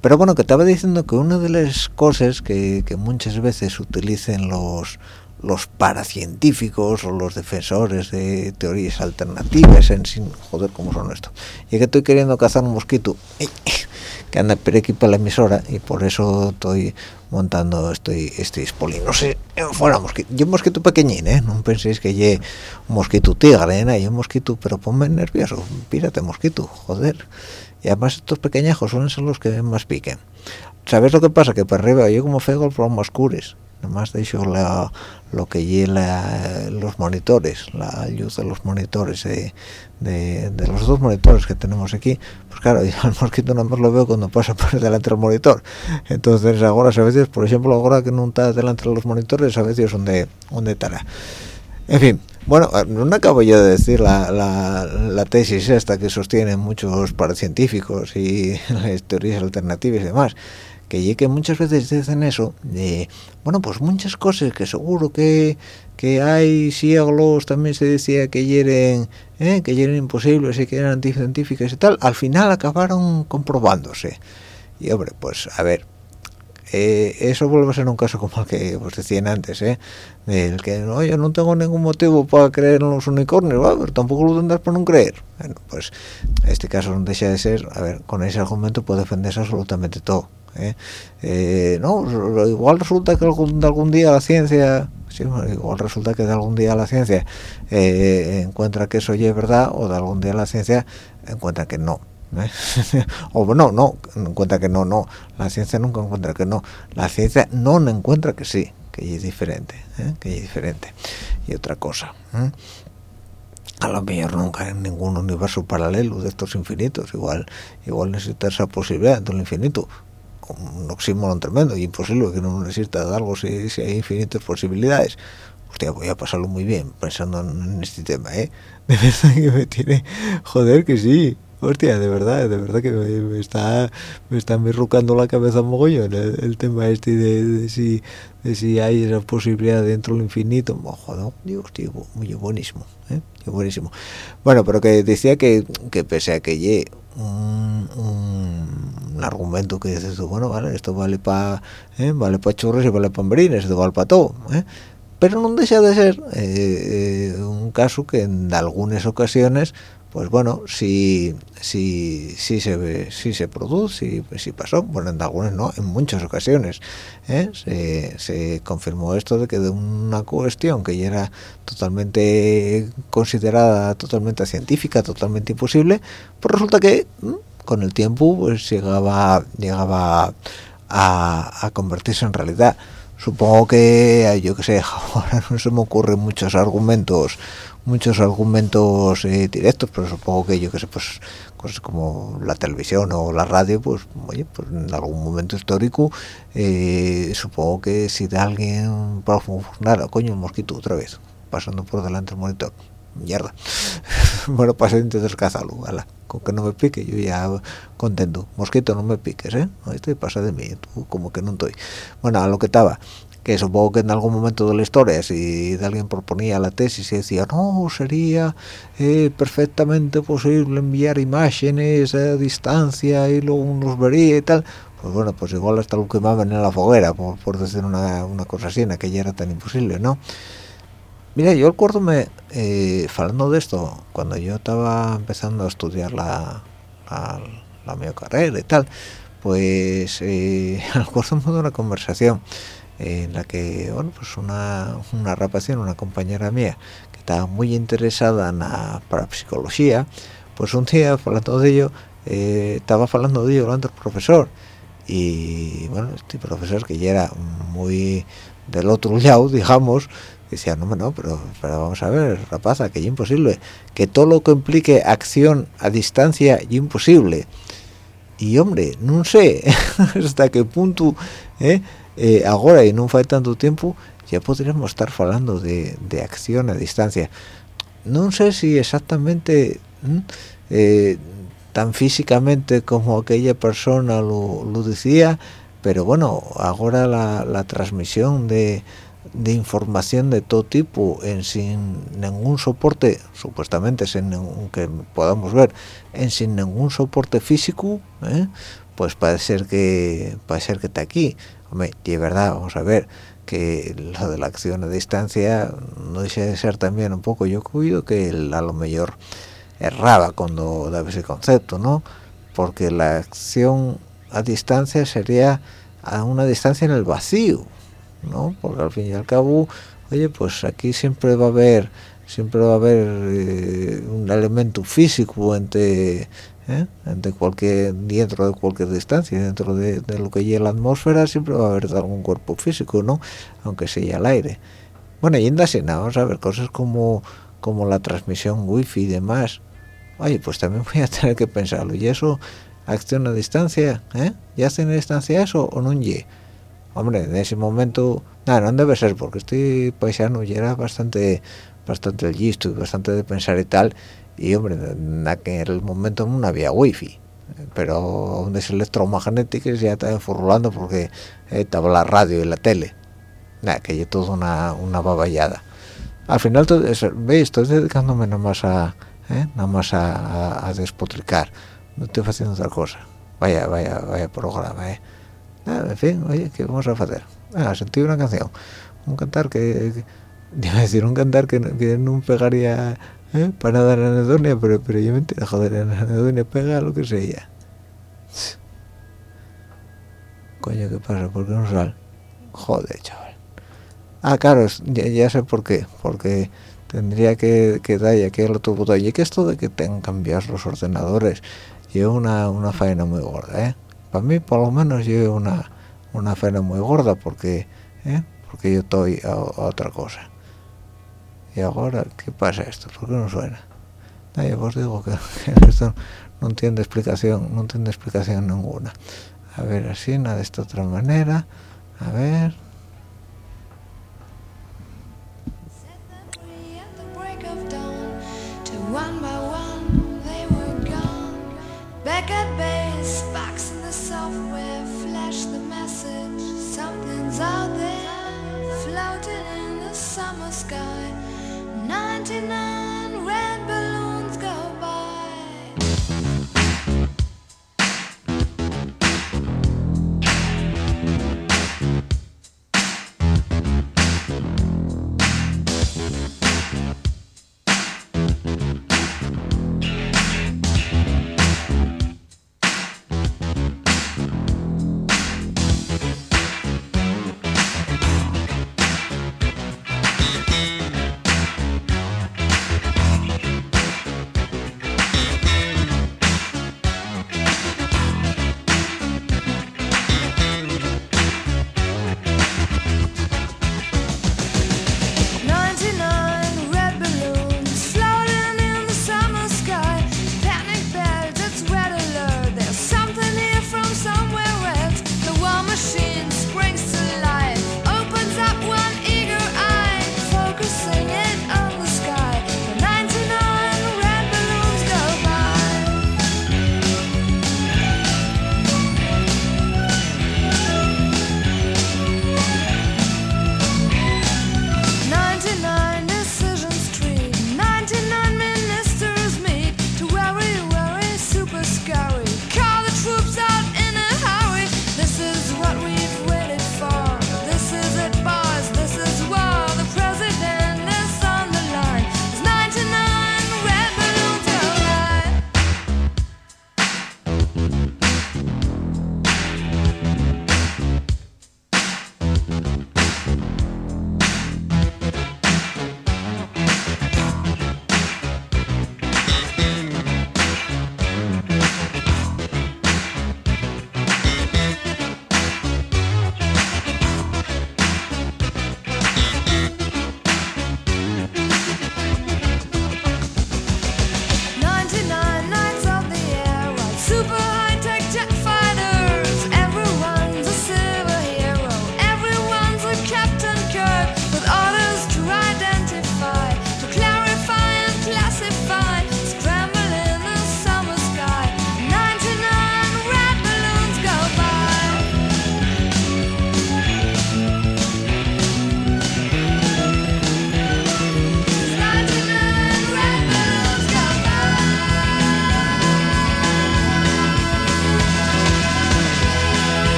Pero bueno que estaba diciendo que una de las cosas que, que muchas veces utilicen los los paracientíficos o los defensores de teorías alternativas en sin joder cómo son esto y que estoy queriendo cazar un mosquito que anda por aquí para la emisora y por eso estoy montando estoy este spoli no sé fuera mosquito yo mosquito pequeñín eh no penséis que lleve un mosquito tigre ¿eh? un mosquito pero ponme nervioso pírate mosquito joder. Y además estos pequeñajos suelen ser los que más piquen. ¿sabes lo que pasa? que por arriba yo como fego más cures nomás de hecho la, lo que lleva los monitores la luz de los monitores de, de, los dos monitores que tenemos aquí pues claro yo el mosquito no más lo veo cuando pasa por delante del monitor. Entonces ahora a veces por ejemplo ahora que no está delante de los monitores a veces donde donde estará en fin bueno, no acabo yo de decir la, la, la, tesis esta que sostienen muchos paracientíficos y las teorías alternativas y demás, que que muchas veces dicen eso de bueno pues muchas cosas que seguro que que hay siglos también se decía que eran ¿eh? que eran imposibles y que eran anticientíficas y tal al final acabaron comprobándose y hombre pues a ver eh, eso vuelve a ser un caso como el que os decían antes, ¿eh? del que no, yo no tengo ningún motivo para creer en los unicornios, pero tampoco lo tendrás por no creer. Bueno, pues este caso no deja de ser, a ver, con ese argumento puede defenderse absolutamente todo. ¿Eh? Eh, no igual resulta que algún, día la ciencia igual resulta que de algún día la ciencia eh, encuentra que eso es verdad o de algún día la ciencia encuentra que no o no, no, encuentra que no, no, la ciencia nunca encuentra que no, la ciencia no encuentra que sí, que es diferente, que es diferente. Y otra cosa, a lo mejor nunca en ningún universo paralelo de estos infinitos, igual igual necesita esa posibilidad del infinito, un oxímoron tremendo y imposible que no exista algo si, si, hay infinitas posibilidades. Hostia voy a pasarlo muy bien pensando en este tema eh de verdad que me tiene joder que sí. Hostia de verdad de verdad que me, está me está mirrucando la cabeza mogollón el, el tema este de, si de si hay esa posibilidad dentro del infinito. Joder digo hostia muy buenísimo ¿eh? buenísimo. Bueno pero que decía que, que pese a que ye un, un, argumento que dices bueno vale esto vale para ¿eh? vale para churros y vale para hambrines esto vale para todo ¿eh? pero no deja de ser eh, eh, un caso que en algunas ocasiones pues bueno si si si se si se produce si, si pasó bueno en algunas no en muchas ocasiones ¿eh? se, se, confirmó esto de que de una cuestión que ya era totalmente considerada totalmente científica totalmente imposible pues resulta que con el tiempo pues llegaba llegaba a, a convertirse en realidad. Supongo que yo que sé ahora no se me ocurren muchos argumentos muchos argumentos eh, directos pero supongo que yo que sé pues cosas como la televisión o la radio pues oye pues en algún momento histórico eh, supongo que si de alguien para funcionar coño el mosquito otra vez pasando por delante del monitor mierda. Bueno pasé entonces cázalo con que no me pique yo ya contento. Mosquito no me piques eh estoy pasa de mí tú como que no estoy. Bueno a lo que estaba que supongo que en algún momento de la historia si alguien proponía la tesis y decía no sería eh, perfectamente posible enviar imágenes a distancia y luego nos vería y tal pues bueno pues igual hasta lo quemaban en la foguera por, por decir una, una cosa así en aquella era tan imposible no mira yo recuerdo me eh, hablando de esto cuando yo estaba empezando a estudiar la la, mi carrera y tal pues eh, acuerdo de una conversación en la que bueno pues una una rapación una compañera mía que estaba muy interesada en la parapsicología pues un día hablando de ello eh, estaba hablando de ello delante del profesor. Y bueno este profesor que ya era muy del otro lado digamos decía no no pero, pero vamos a ver rapaza que es imposible que todo lo que implique acción a distancia es imposible y hombre no sé hasta qué punto ¿eh? eh, ahora y no fue tanto tiempo ya podríamos estar hablando de, de, acción a distancia. No sé si exactamente eh, tan físicamente como aquella persona lo, lo decía pero bueno ahora la, la transmisión de, de, información de todo tipo en sin ningún soporte supuestamente sin ningún, que podamos ver en sin ningún soporte físico ¿eh? pues puede ser que puede ser que está aquí. Hombre, y es verdad vamos a ver que lo de la acción a distancia no dice de ser también un poco yo cuido que a lo mejor erraba cuando daba ese concepto no porque la acción a distancia sería a una distancia en el vacío no porque al fin y al cabo oye pues aquí siempre va a haber siempre va a haber eh, un elemento físico entre ¿eh? entre cualquier dentro de cualquier distancia dentro de, lo que lleva la atmósfera siempre va a haber algún cuerpo físico no aunque sea el aire. Bueno y en así vamos a ver cosas como como la transmisión wifi y demás. Oye pues también voy a tener que pensarlo. Y eso acción a distancia ¿eh? ya hacen a distancia eso o no y hombre en ese momento nada no debe ser porque estoy paisano y era bastante bastante listo y bastante de pensar y tal y hombre en aquel momento no había wifi pero ondas electromagnéticas ya estaban furulando porque eh, estaba la radio y la tele. Nada que es toda una, una baballada. Al final veis estoy dedicándome nada más a eh, nada más a, a, despotricar. No estoy haciendo otra cosa. Vaya vaya vaya programa eh. Nada, en fin oye qué vamos a hacer ah, sentí una canción un cantar que, que iba a decir un cantar que, que no pegaría ¿Eh? para dar anedonia pero pero yo me entiendo joder anedonia pega lo que sea coño qué pasa ¿por qué no sale? joder chaval ah claro ya, sé por qué porque tendría que, que dar aquí el otro botón y que esto de que tengan cambiar los ordenadores lleva una, una faena muy gorda ¿eh? Para mí por lo menos lleva una una faena muy gorda porque ¿eh? porque yo estoy a, otra cosa. Y ahora qué pasa esto ¿por qué no suena? No, yo os digo que, que, esto no tiene explicación no tiene explicación ninguna. A ver así nada de esta otra manera. A ver 99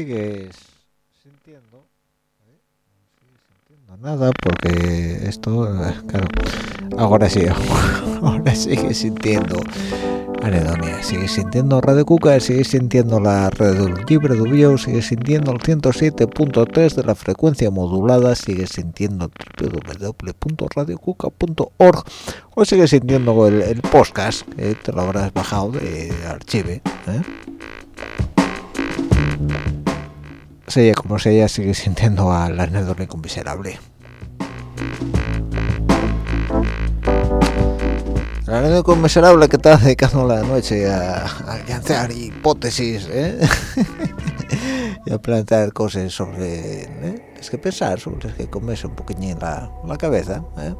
sigues sintiendo ¿eh? nada porque esto eh, claro ahora sí ahora sigues sintiendo anedonia sigues sintiendo Radio Cuca sigues sintiendo la red libre de Bio sigues sintiendo el 107.3 de la frecuencia modulada sigues sintiendo www.radiocuca.org o sigues sintiendo el, podcast que te lo habrás bajado de archive ¿eh? Sea como sea, sigue sintiendo al anedónico miserable. El anedónico miserable que está dedicando la noche a, a lanzar hipótesis ¿eh? y a plantear cosas sobre ¿eh? es que pensar, sobre es que comerse un poquillín la, la cabeza. ¿eh?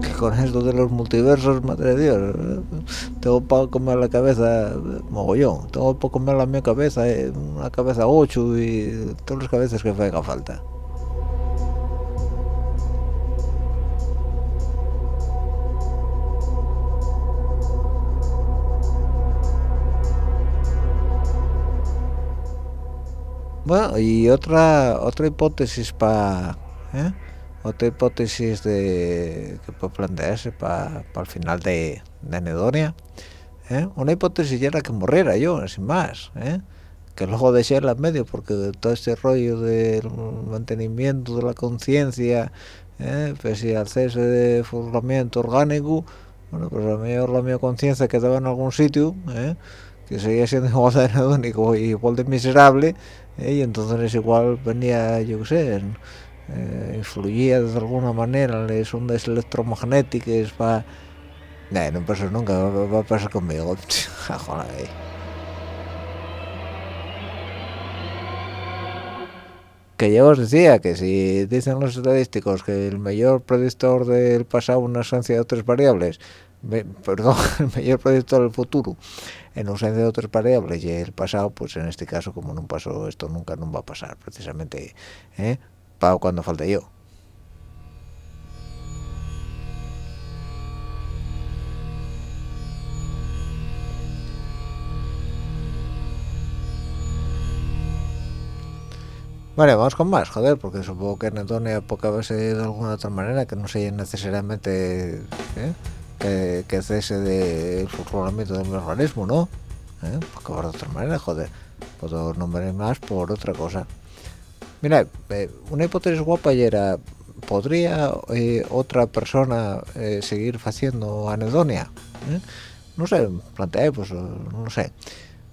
Que con esto de los multiversos, madre de Dios, ¿eh? tengo para comer la cabeza eh, mogollón, tengo para comer la mi cabeza, eh, una cabeza 8 y todas las cabezas que haga falta. Bueno, y otra otra hipótesis para otra hipótesis de que puede plantearse para el final de, de ¿eh? una hipótesis ya era que morriera yo sin más ¿eh? que luego dejé en medio porque todo este rollo del mantenimiento de la conciencia ¿eh? pese al cese de formamiento orgánico bueno pues a lo mejor la mi conciencia quedaba en algún sitio ¿eh? que seguía siendo igual de anedónico y igual de miserable ¿eh? y entonces igual venía yo qué sé eh, influía de alguna manera las ondas electromagnéticas para no pasa nunca va, va a pasar conmigo Joder. que ya os decía que si dicen los estadísticos que el mayor predictor del pasado en ausencia de otras variables ve- perdón el mayor predictor del futuro en ausencia de otras variables y el pasado pues en este caso como no pasó esto nunca no va a pasar precisamente ¿eh? Para cuando falte yo Vale, vamos con más, joder, porque supongo que Anatolia poca vez de alguna otra manera que no sea necesariamente ¿eh? que, que cese del funcionamiento del organismo, ¿no? ¿Eh? Porque de otra manera, joder, puedo nombrar más por otra cosa. Mira, eh, una hipótesis guapa y era, ¿podría eh, otra persona eh, seguir haciendo anedonia? No sé, planteé, pues no sé.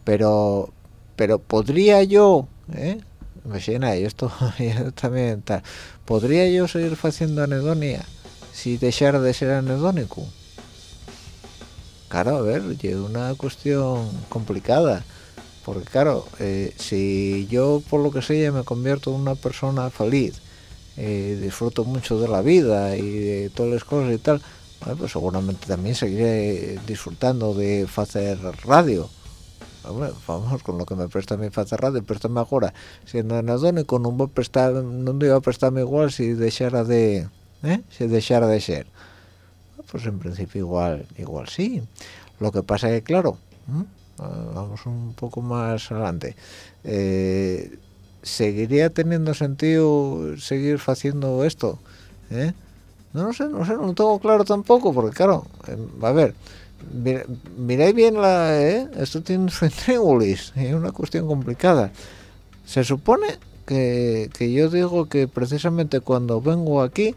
Pero, pero ¿podría yo, eh? me llena y esto también tal, ¿podría yo seguir haciendo anedonia si dejara de ser anedónico? Claro, a ver, es una cuestión complicada. Porque claro, eh, si yo por lo que sea me convierto en una persona feliz, eh, disfruto mucho de la vida y de todas las cosas y tal, bueno, pues seguramente también seguiré disfrutando de hacer radio. Hombre, vamos, con lo que me presta mi hacer radio, préstame ahora. Siendo anedónico, no, voy a prestar, no iba a prestarme igual si dejara de, ¿eh? si dejara de ser. Pues en principio igual, igual sí. Lo que pasa es que, claro, ¿m? Ah, vamos un poco más adelante. Eh, ¿Seguiría teniendo sentido seguir haciendo esto? ¿Eh? No lo sé, no sé, no tengo claro tampoco, porque claro, eh, a ver, mira- miráis bien la, ¿eh? esto tiene su intríngulis, es una cuestión complicada. Se supone que, que yo digo que precisamente cuando vengo aquí,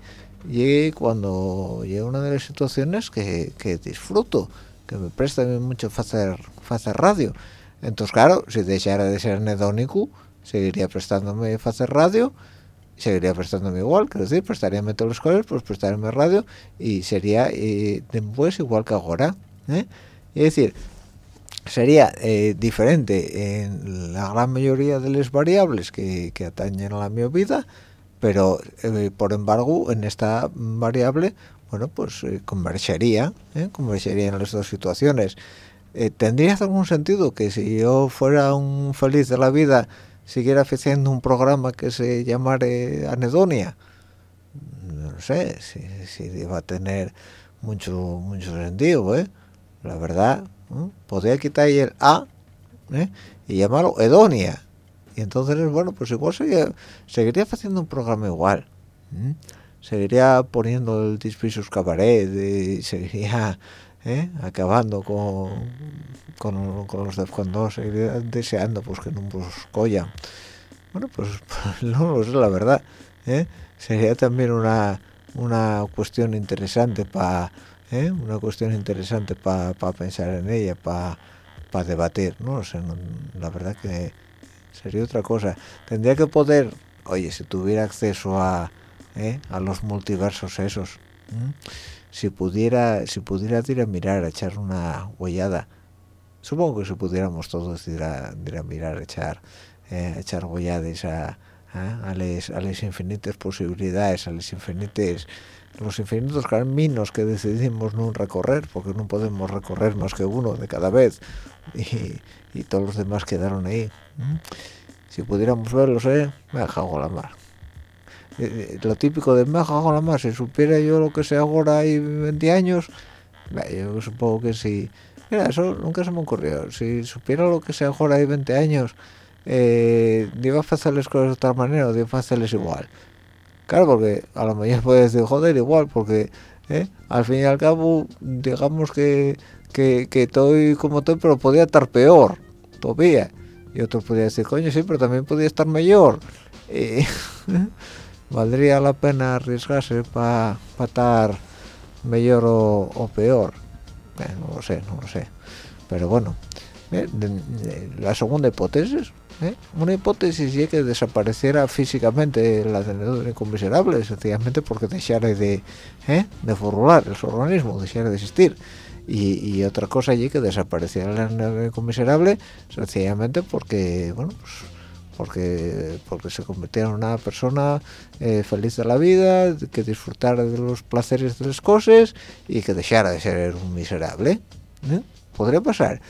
llegue cuando llega una de las situaciones que, que disfruto, que me presta mucho hacer hacer radio entonces claro si dejara de ser anedónico seguiría prestándome hacer radio seguiría prestándome igual, quiero decir, prestaríame todas las cosas, pues prestaríame radio y sería eh, después igual que ahora. ¿eh? Es decir, sería eh, diferente en la gran mayoría de las variables que, que atañen a la mi vida, pero por embargo en esta variable, bueno, pues eh, convergería, ¿eh? convergería en las dos situaciones. Eh, ¿Tendría algún sentido que si yo fuera un feliz de la vida siguiera haciendo un programa que se llamara Anedonia? No sé si, si iba a tener mucho mucho sentido, ¿eh? La verdad, ¿no? podría quitar ahí el A ¿eh? y llamarlo Edonia. Y entonces, bueno, pues igual seguiría haciendo un programa igual. Seguiría poniendo el Dispisos Cabaret y seguiría ¿eh? acabando con, con, los Defcon 2, seguiría deseando pues que no nos collan. Bueno, pues, no lo sé, la verdad. ¿eh? Sería también una, una cuestión interesante para... ¿eh? una cuestión interesante para pensar en ella, para debatir, ¿no? O no- la verdad que sería otra cosa. Tendría que poder, oye, si tuviera acceso a, ¿eh? a los multiversos esos, si pudiera, si pudiera ir a mirar, a echar una huellada, supongo que si pudiéramos todos ir a, ir a mirar, a echar, eh, a echar huelladas a, les infinitas posibilidades, a los infinitos caminos que decidimos no recorrer, porque no podemos recorrer más que uno de cada vez, y, y todos los demás quedaron ahí. Si pudiéramos verlos, ¿eh? me en la mar. Eh, Lo típico de me cago en la mar, si supiera yo lo que sé ahora hay 20 años, yo supongo que si... Mira, eso nunca se me ocurrió. Si supiera lo que sé ahora hay 20 años, eh, iba a hacer las cosas de otra manera o iba a hacerles igual. Claro, porque a lo mejor puedes decir, joder, igual, porque ¿eh? al fin y al cabo, digamos que, que, que estoy como estoy, pero podía estar peor, todavía. Y otro podría decir, coño, sí, pero también podía estar mejor. Eh, valdría la pena arriesgarse para estar mejor o, peor. Eh, no lo sé, no lo sé. Pero bueno, eh, la segunda hipótesis, ¿eh? una hipótesis es que desapareciera físicamente la tenedora inconmiserable, sencillamente porque dejara de, formular el organismo, dejara de existir. Y, otra cosa allí que desapareciera tenedora inconmiserable, sencillamente porque, bueno, pues porque porque se convirtiera en una persona eh, feliz de la vida, que disfrutara de los placeres de las cosas y que dejara de ser un miserable. ¿eh? Podría pasar.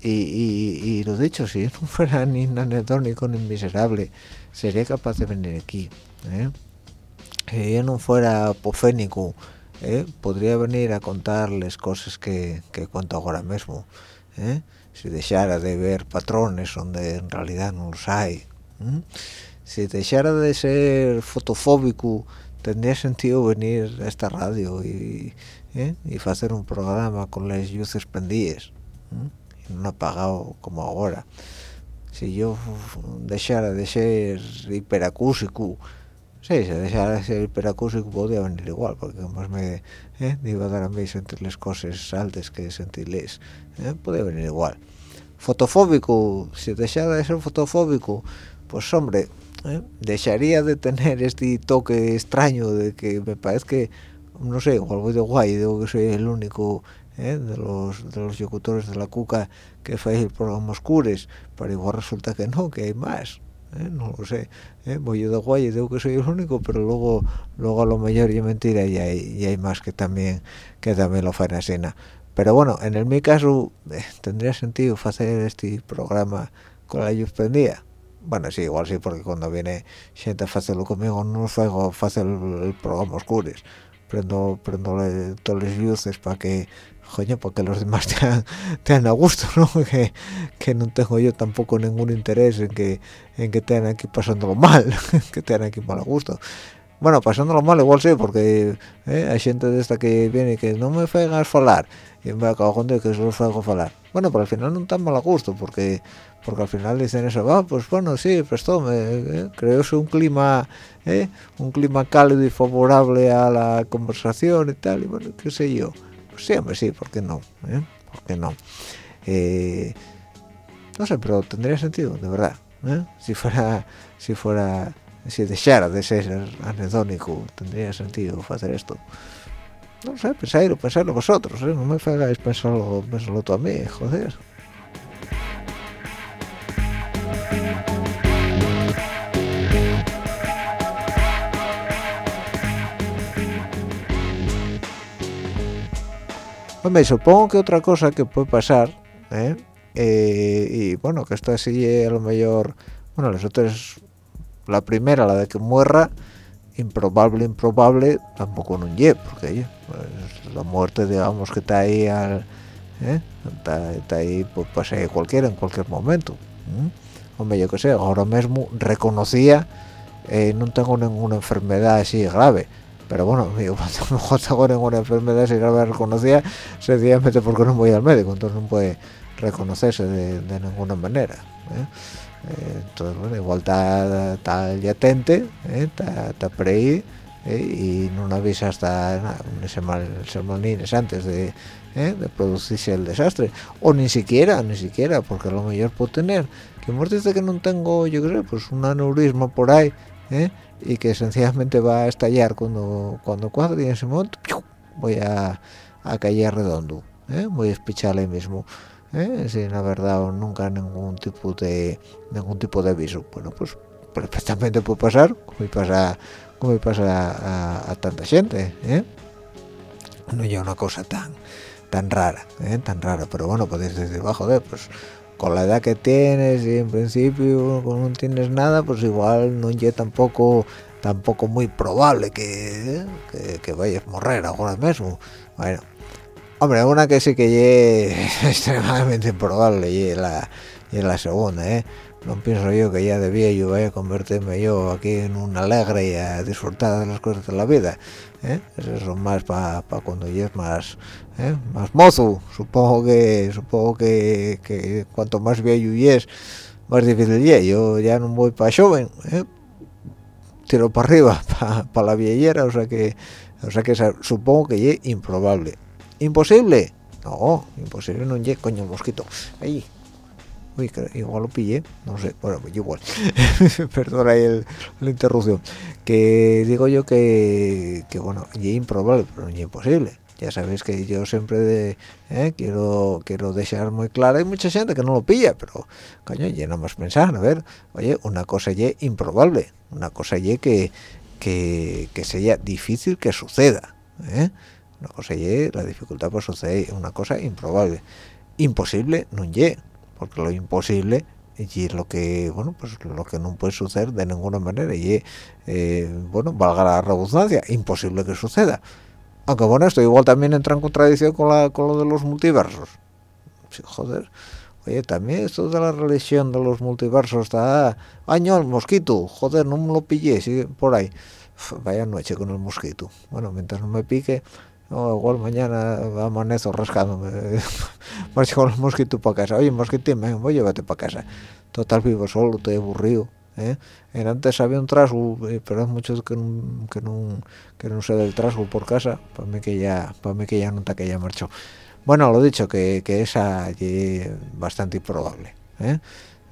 Y, lo dicho, si no fuera ni anedónico ni miserable, sería capaz de venir aquí. ¿eh? Si yo no fuera apofénico, ¿eh? podría venir a contarles cosas que, que cuento ahora mismo. Si dejara de ver patrones donde en realidad no los hay. Si dejara de ser fotofóbico, tendría sentido venir a esta radio y, ¿eh? y hacer un programa con las luces prendidas. Y no apagado como ahora. Si yo dejara de ser hiperacúsico, Sí, se deixara de ser hiperacúsico podría venir igual, porque más me eh, iba a dar a mí sentir las cosas altas que sentirles, eh, podría venir igual. Fotofóbico, si deixara de ser fotofóbico, pues hombre, ¿eh? dejaría de tener este toque extraño de que me parece que, no sé, igual voy de guay, digo que soy el único ¿eh? de los de los locutores de la cuca que fue el programa Oscures, pero igual resulta que no, que hay más. ¿eh? No lo sé. ¿eh? Voy yo de guay y digo que soy el único, pero luego luego a lo mejor y es mentira y hay, y hay más que también que también lo así. ¿no? Pero bueno, en el mi caso eh, tendría sentido hacer este programa con la luz prendida. Bueno, sí, igual sí, porque cuando viene gente a hacerlo conmigo no hago hacer el, programa Oscures. Prendo, prendo le- todas las luces para que coño, para que los demás te tengan a gusto, ¿no? Que, que no tengo yo tampoco ningún interés en que en que tengan aquí pasándolo mal, que tengan aquí mal a gusto. Bueno, pasándolo mal igual sí, porque ¿eh? hay gente de esta que viene que no me fegas falar y me acabo de que solo fego falar. Bueno, pero al final no tan mal a gusto, porque porque al final dicen eso, va, pues bueno, sí, prestó, me eh, creóse un clima, ¿eh? un clima cálido y favorable a la conversación y tal, y bueno, qué sé yo. Pues sí, hombre, sí, ¿por qué no? ¿Eh? ¿por qué no? Eh, no sé, pero tendría sentido, de verdad. ¿eh? Si fuera, si fuera, si dejara de ser anedónico, tendría sentido hacer esto. No sé, pensadlo, pensadlo vosotros, ¿eh? no me hagáis pensarlo, pensarlo tú a mí, joder. Hombre, supongo que otra cosa que puede pasar, ¿eh? Eh, y bueno, que esto así a lo mejor, bueno, las otras, la primera, la de que muera, improbable, improbable, tampoco no ye, porque pues, la muerte, digamos, que está ahí, al, ¿eh? está, ahí, pues pasa cualquiera, en cualquier momento. Hombre, yo qué sé, ahora mismo reconocía, eh, no tengo ninguna enfermedad así grave, pero bueno, digo, cuando tengo ninguna enfermedad así grave reconocía, sencillamente porque no voy al médico, entonces no puede reconocerse de, ninguna manera. ¿eh? Eh, entonces, bueno, igual está, está latente, ¿eh? está, está por ahí, y no avisa hasta nada, semanas antes de, de producirse el desastre. O ni siquiera, ni siquiera, porque lo mejor puedo tener, que dice que no tengo, yo creo, pues un aneurisma por ahí, y que sencillamente va a estallar cuando cuando cuadre y en ese momento voy a, a caer redondo, voy a espichar ahí mismo. ¿eh? sin haber dado nunca ningún tipo de ningún tipo de aviso bueno pues perfectamente puede pasar como pasa como pasa a, tanta gente ¿eh? no es una cosa tan tan rara ¿eh? tan rara pero bueno podéis decir bajo de pues con la edad que tienes y en principio no tienes nada pues igual no es tampoco tampoco muy probable que, que, vayas a morir ahora mismo bueno Hombre, una que sí que es extremadamente improbable y la, la segunda, ¿eh? No pienso yo que ya de viejo vaya a convertirme yo aquí en un alegre y a disfrutar de las cosas de la vida. ¿Eh? Eso es más para pa cuando ya es más, ¿eh? más mozo. Supongo que supongo que, que cuanto más viejo es, más difícil es. Yo ya no voy para joven, ¿eh? tiro para arriba, para pa la viejera, o sea que, o sea que supongo que es improbable imposible no imposible no llegue coño mosquito ahí uy igual lo pillé no sé bueno pues igual. Perdona ahí la interrupción. Que digo yo que, que bueno y improbable pero no imposible. Ya sabéis que yo siempre eh, quiero quiero dejar muy claro. Hay mucha gente que no lo pilla pero coño ya no más pensar. A ver oye una cosa y improbable una cosa y que que, que sea difícil que suceda ¿eh? una cosa y la dificultad pues sucede. Una cosa improbable. Imposible no y porque lo imposible y lo que bueno pues lo que no puede suceder de ninguna manera y eh, bueno valga la redundancia imposible que suceda. Aunque bueno esto igual también entra en contradicción con la con lo de los multiversos. Joder. Oye también esto de la religión de los multiversos está año el mosquito joder no me lo pillé sigue por ahí. Vaya noche con el mosquito. Bueno mientras no me pique no, igual mañana amanezo rascándome más con el mosquito para casa oye mosquitín me voy llévate para casa total vivo solo estoy aburrido ¿eh? En antes había un trasgo pero es mucho que no, que no que no sé del trasgo por casa para mí que ya para mí que ya no está que ya marchó bueno lo dicho que, que esa es bastante improbable ¿eh?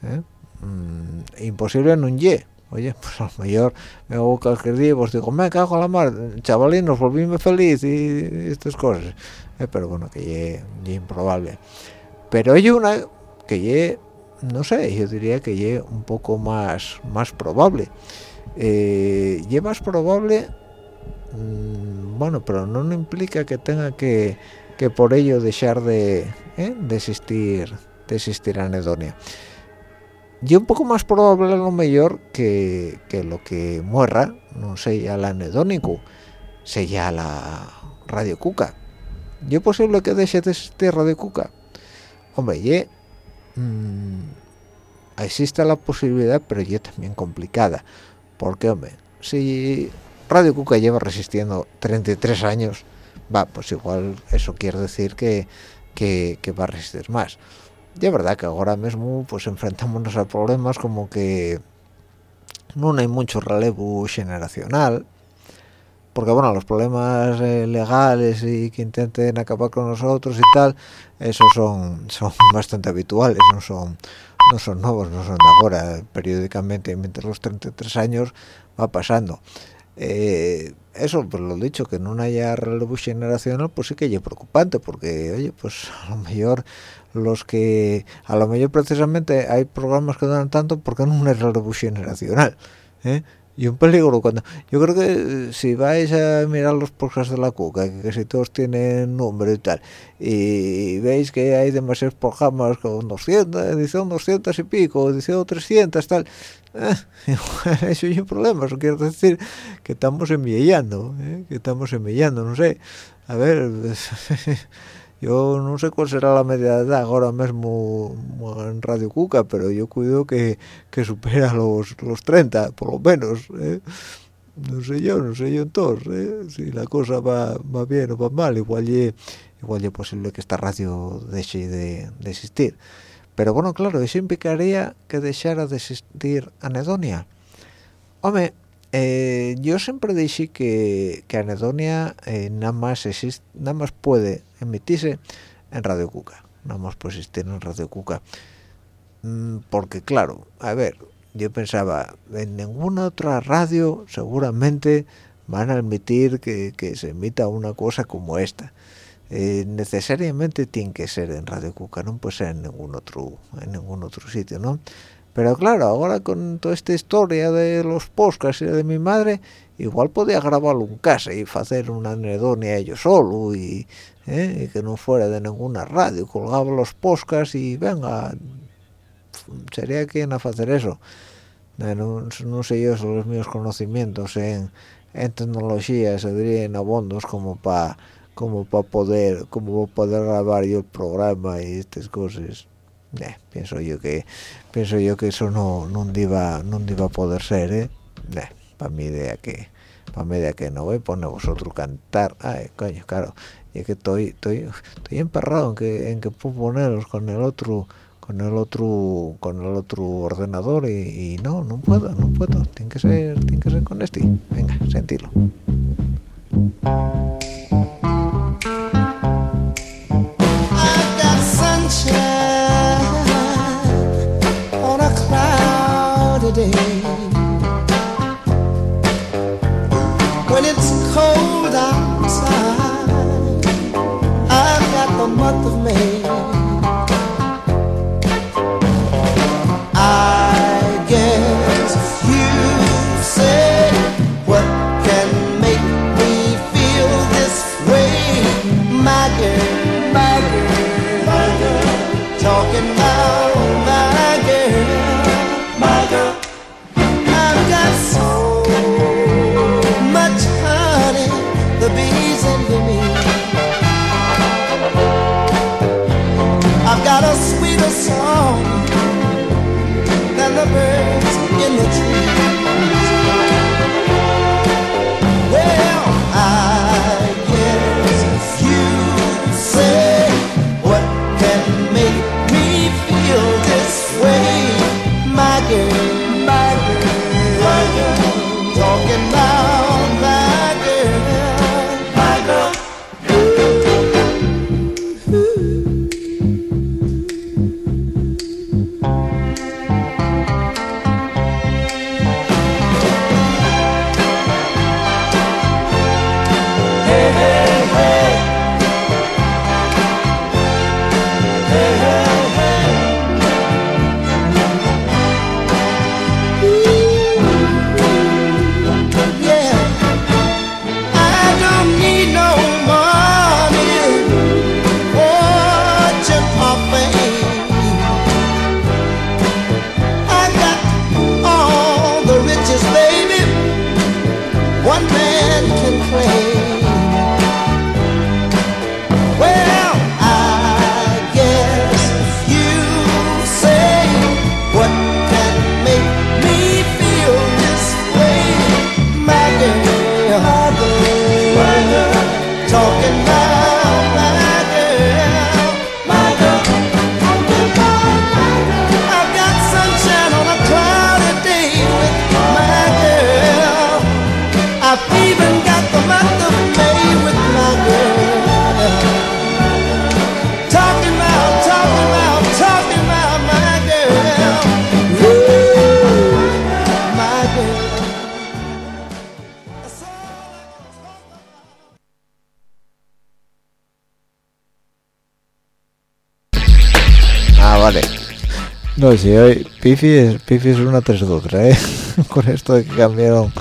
¿Eh? Mm, imposible no ye oye, pues a lo mejor me hago cualquier día pues digo, me cago en la mar, chavalín, nos volvimos feliz y, estas cosas. Eh, pero bueno, que es improbable. Pero hay una que ye, no sé, yo diría que ye un poco más, más probable. Eh, y más probable, mmm, bueno, pero no implica que tenga que, que por ello dejar de, eh, de existir, de existir anedonia y un poco más probable a lo mejor que, que lo que muera no sea el anedónico sea la radio cuca. ¿y es posible que deje de existir radio cuca? hombre y mmm, existe la posibilidad pero ya también complicada. Porque hombre si radio cuca lleva resistiendo 33 años va pues igual eso quiere decir que, que va a resistir más y verdad que ahora mismo pues enfrentamos a problemas como que no hay mucho relevo generacional. Porque bueno los problemas eh, legales y que intenten acabar con nosotros y tal esos son son bastante habituales no son no son nuevos no son de ahora. Periódicamente mientras los 33 años va pasando. Eh, eso pues lo dicho que no haya relevo generacional pues sí que es preocupante porque oye pues a lo mejor los que a lo mejor precisamente hay programas que duran tanto porque no hay relevo generacional ¿eh? y un peligro cuando yo creo que eh, si vais a mirar los podcasts de la cuca que casi todos tienen número y tal y veis que hay demasiados programas con 200 edición 200 y pico edición 300 tal eh, eso es un problema eso quiere decir que estamos enviando ¿eh? que estamos enviando no sé a ver yo no sé cuál será la media edad ahora mismo en Radio Cuca, pero yo cuido que, que supera los, los 30, por lo menos. ¿eh? No sé yo, no sé yo entonces, ¿eh? si la cosa va, va bien o va mal, igual es igual es posible que esta radio deje de, de existir. Pero bueno, claro, eso implicaría que dejara de existir Anedonia. Hombre, eh, yo siempre dije que, que Anedonia eh, nada más existe, nada más puede emitirse en Radio Cuca, nada más puede existir en Radio Cuca, mm, porque claro, a ver, yo pensaba en ninguna otra radio seguramente van a admitir que, que se emita una cosa como esta. Eh, necesariamente tiene que ser en Radio Cuca, no puede ser en ningún otro, en ningún otro sitio, ¿no? Pero claro ahora con toda esta historia de los podcasts y de mi madre igual podía grabarlo en casa y hacer una anedonia yo solo y, ¿eh? y, que no fuera de ninguna radio colgaba los podcasts y venga sería quien a hacer eso no, sé yo los míos conocimientos en, en tecnología se dirían abondos como para como para poder como poder grabar yo el programa y estas cosas eh, pienso yo que pienso yo que eso no no iba no iba a poder ser eh, eh para mi idea que para mi idea que no voy a poner vosotros cantar. Ay coño claro y es que estoy estoy estoy emperrado en que en que puedo poneros con el otro con el otro con el otro ordenador y, no no puedo no puedo. Tiene que ser tiene que ser con este. Venga sentilo Pifi es, Pifi es una tresotra, ¿eh? Con esto de que cambiaron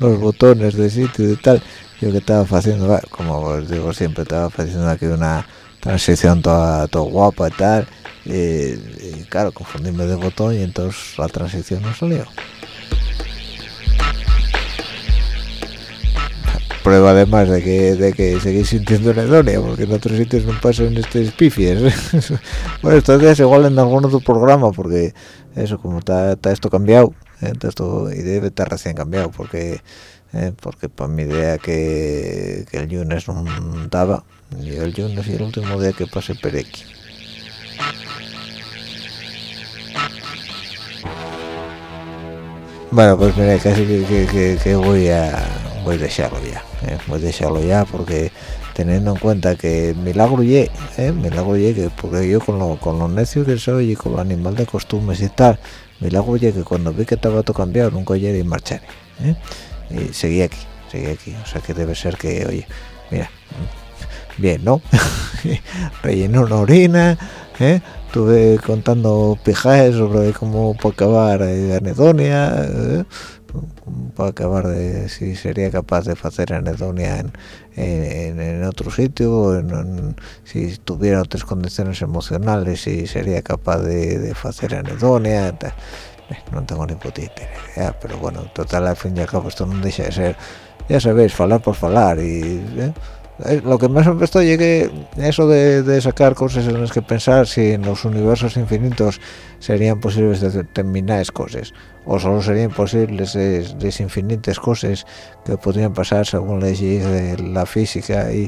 los botones de sitio y tal. Yo que estaba haciendo, va, como os digo siempre, estaba haciendo aquí una transición toda, toda guapa y tal. Y, claro, confundíme de botón y entonces la transición no salió. Prueba además de que de que seguís sintiendo anedonia porque en otros sitios no pasan estos pifies bueno estos días igual en algún otro programa porque eso como está, esto cambiado ¿eh? Esto y debe estar recién cambiado porque ¿eh? porque para mi idea que, que el lunes no estaba y el lunes y el último día que pasé perequi bueno pues mira casi que- que voy a voy a dejarlo ya ¿eh? a dejarlo ya porque teniendo en cuenta que milagro ye ¿eh? milagro ye que porque yo con lo con lo necio que soy y con lo animal de costumbres y tal milagro ye que cuando vi que estaba todo cambiado nunca oye y marchar ¿eh? y seguí aquí seguí aquí o sea que debe ser que oye mira bien no rellené una orina ¿eh? estuve contando pijajes sobre cómo acabar eh, anedonia. Para acabar de si sería capaz de hacer anedonia en, en, en otro sitio en- si tuviera otras condiciones emocionales si sería capaz de, de hacer anedonia. Eh, no tengo ni puta idea pero bueno total al fin y al cabo esto no deja de ser ya sabéis falar por falar y eh, eh, lo que más me prestó llegué eso de, de sacar cosas en las que pensar si en los universos infinitos serían posibles de determinadas cosas o solo serían posibles de infinitas cosas que podrían pasar según leyes de la física y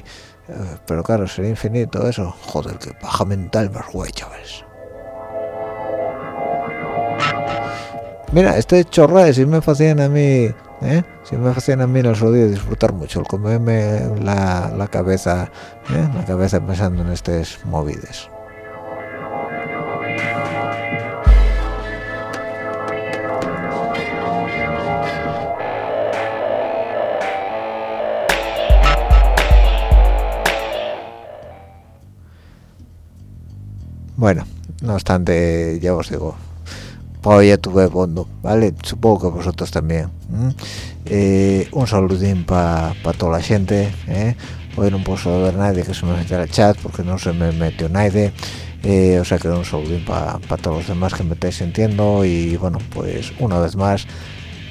eh, pero claro sería infinito eso joder qué paja mental más guay chavales mira este chorra si me hacían a mí ¿eh? si me hacían a mí los odios disfrutar mucho el comerme la, la cabeza ¿eh? la cabeza pensando en estas movidas Bueno, no obstante, ya os digo, pues ya tuve bondo, ¿vale? Supongo que vosotros también. Eh, un saludín para toda la gente, ¿eh? Hoy no puedo ver nadie que se me metiera al chat porque no se me metió nadie. Eh, o sea que un saludín para todos los demás que me estáis sintiendo y bueno, pues una vez más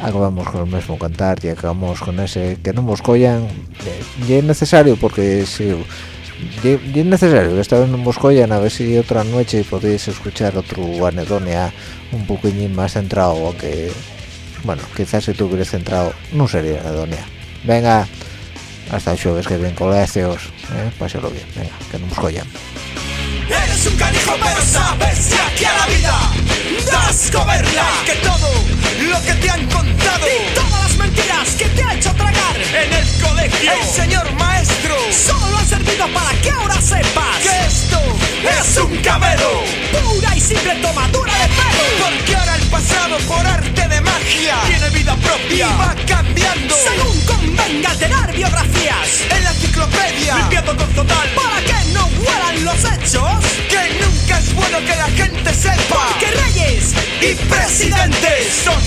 acabamos con el mismo cantar y acabamos con ese que no nos collan y es necesario porque si y, es necesario que esta vez no nos collan a ver si otra noche podéis escuchar otro anedonia un poquillín más centrado aunque bueno quizás si tú hubieras centrado no sería anedonia venga hasta el jueves que bien colegios ¿eh? bien venga que no que Que todo lo que te han contado. Y todas las mentiras que te ha hecho tragar. En el colegio. El señor maestro. Solo ha servido para que ahora sepas Que esto es un cabelo Pura y simple tomadura de pelo. Porque ahora el pasado por arte de magia Tiene vida propia. Y va cambiando Según convenga tener biografías. En la enciclopedia. Limpiando con total. Para que no huelan los hechos. Que nunca es bueno que la gente sepa Que reyes y presidentes Son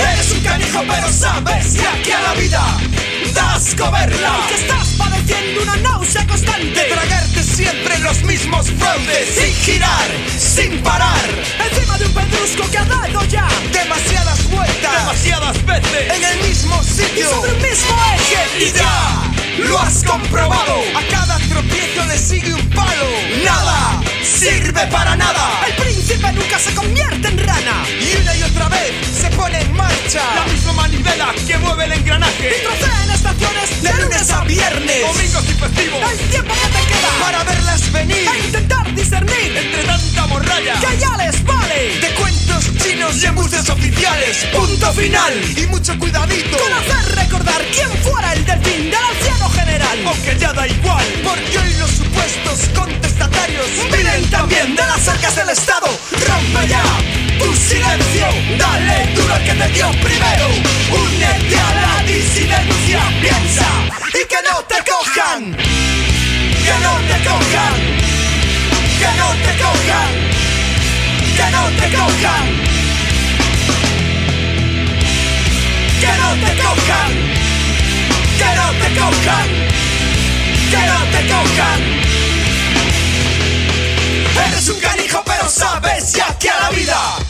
Eres un canijo, pero sabes que aquí a la vida das coberla. Y que estás padeciendo una náusea constante. De tragarte siempre los mismos fraudes. Sin girar, sin parar. Encima de un pedrusco que ha dado ya demasiadas vueltas. Demasiadas veces. En el mismo sitio. Sobre el mismo eje. Y ya lo has comprobado. A cada tropiezo le sigue un palo. Nada sirve para nada. El príncipe nunca se convierte marcha. La misma manivela que mueve el engranaje. Y trocea en estaciones de lunes a viernes. Domingos y festivos. El tiempo que te queda para verlas venir. E intentar discernir entre tanta morralla. Que ya les vale. De cuentos chinos y embustes oficiales. Punto final. Y mucho cuidadito. Con hacer recordar quién fuera el delfín del anciano general. Aunque ya da igual. Porque hoy los supuestos contestatarios vienen también de las arcas del Estado. Rompe ya tu silencio. Dale duro al que te dio primero. Únete a la disidencia. Piensa y que no te cojan. Que no te cojan. Que no te cojan. Que no te cojan. Que no te cojan. Que no te cojan. Que no te cojan. Eres un canijo pero sabes ya que a la vida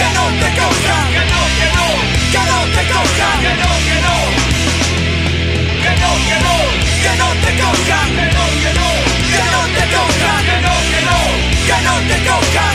que no te cojan, que no, que no, que no te cojan, que no, que no, que no, que no, que no te cojan, que no, que no, que no te cojan, que no, que no, que no te cojan.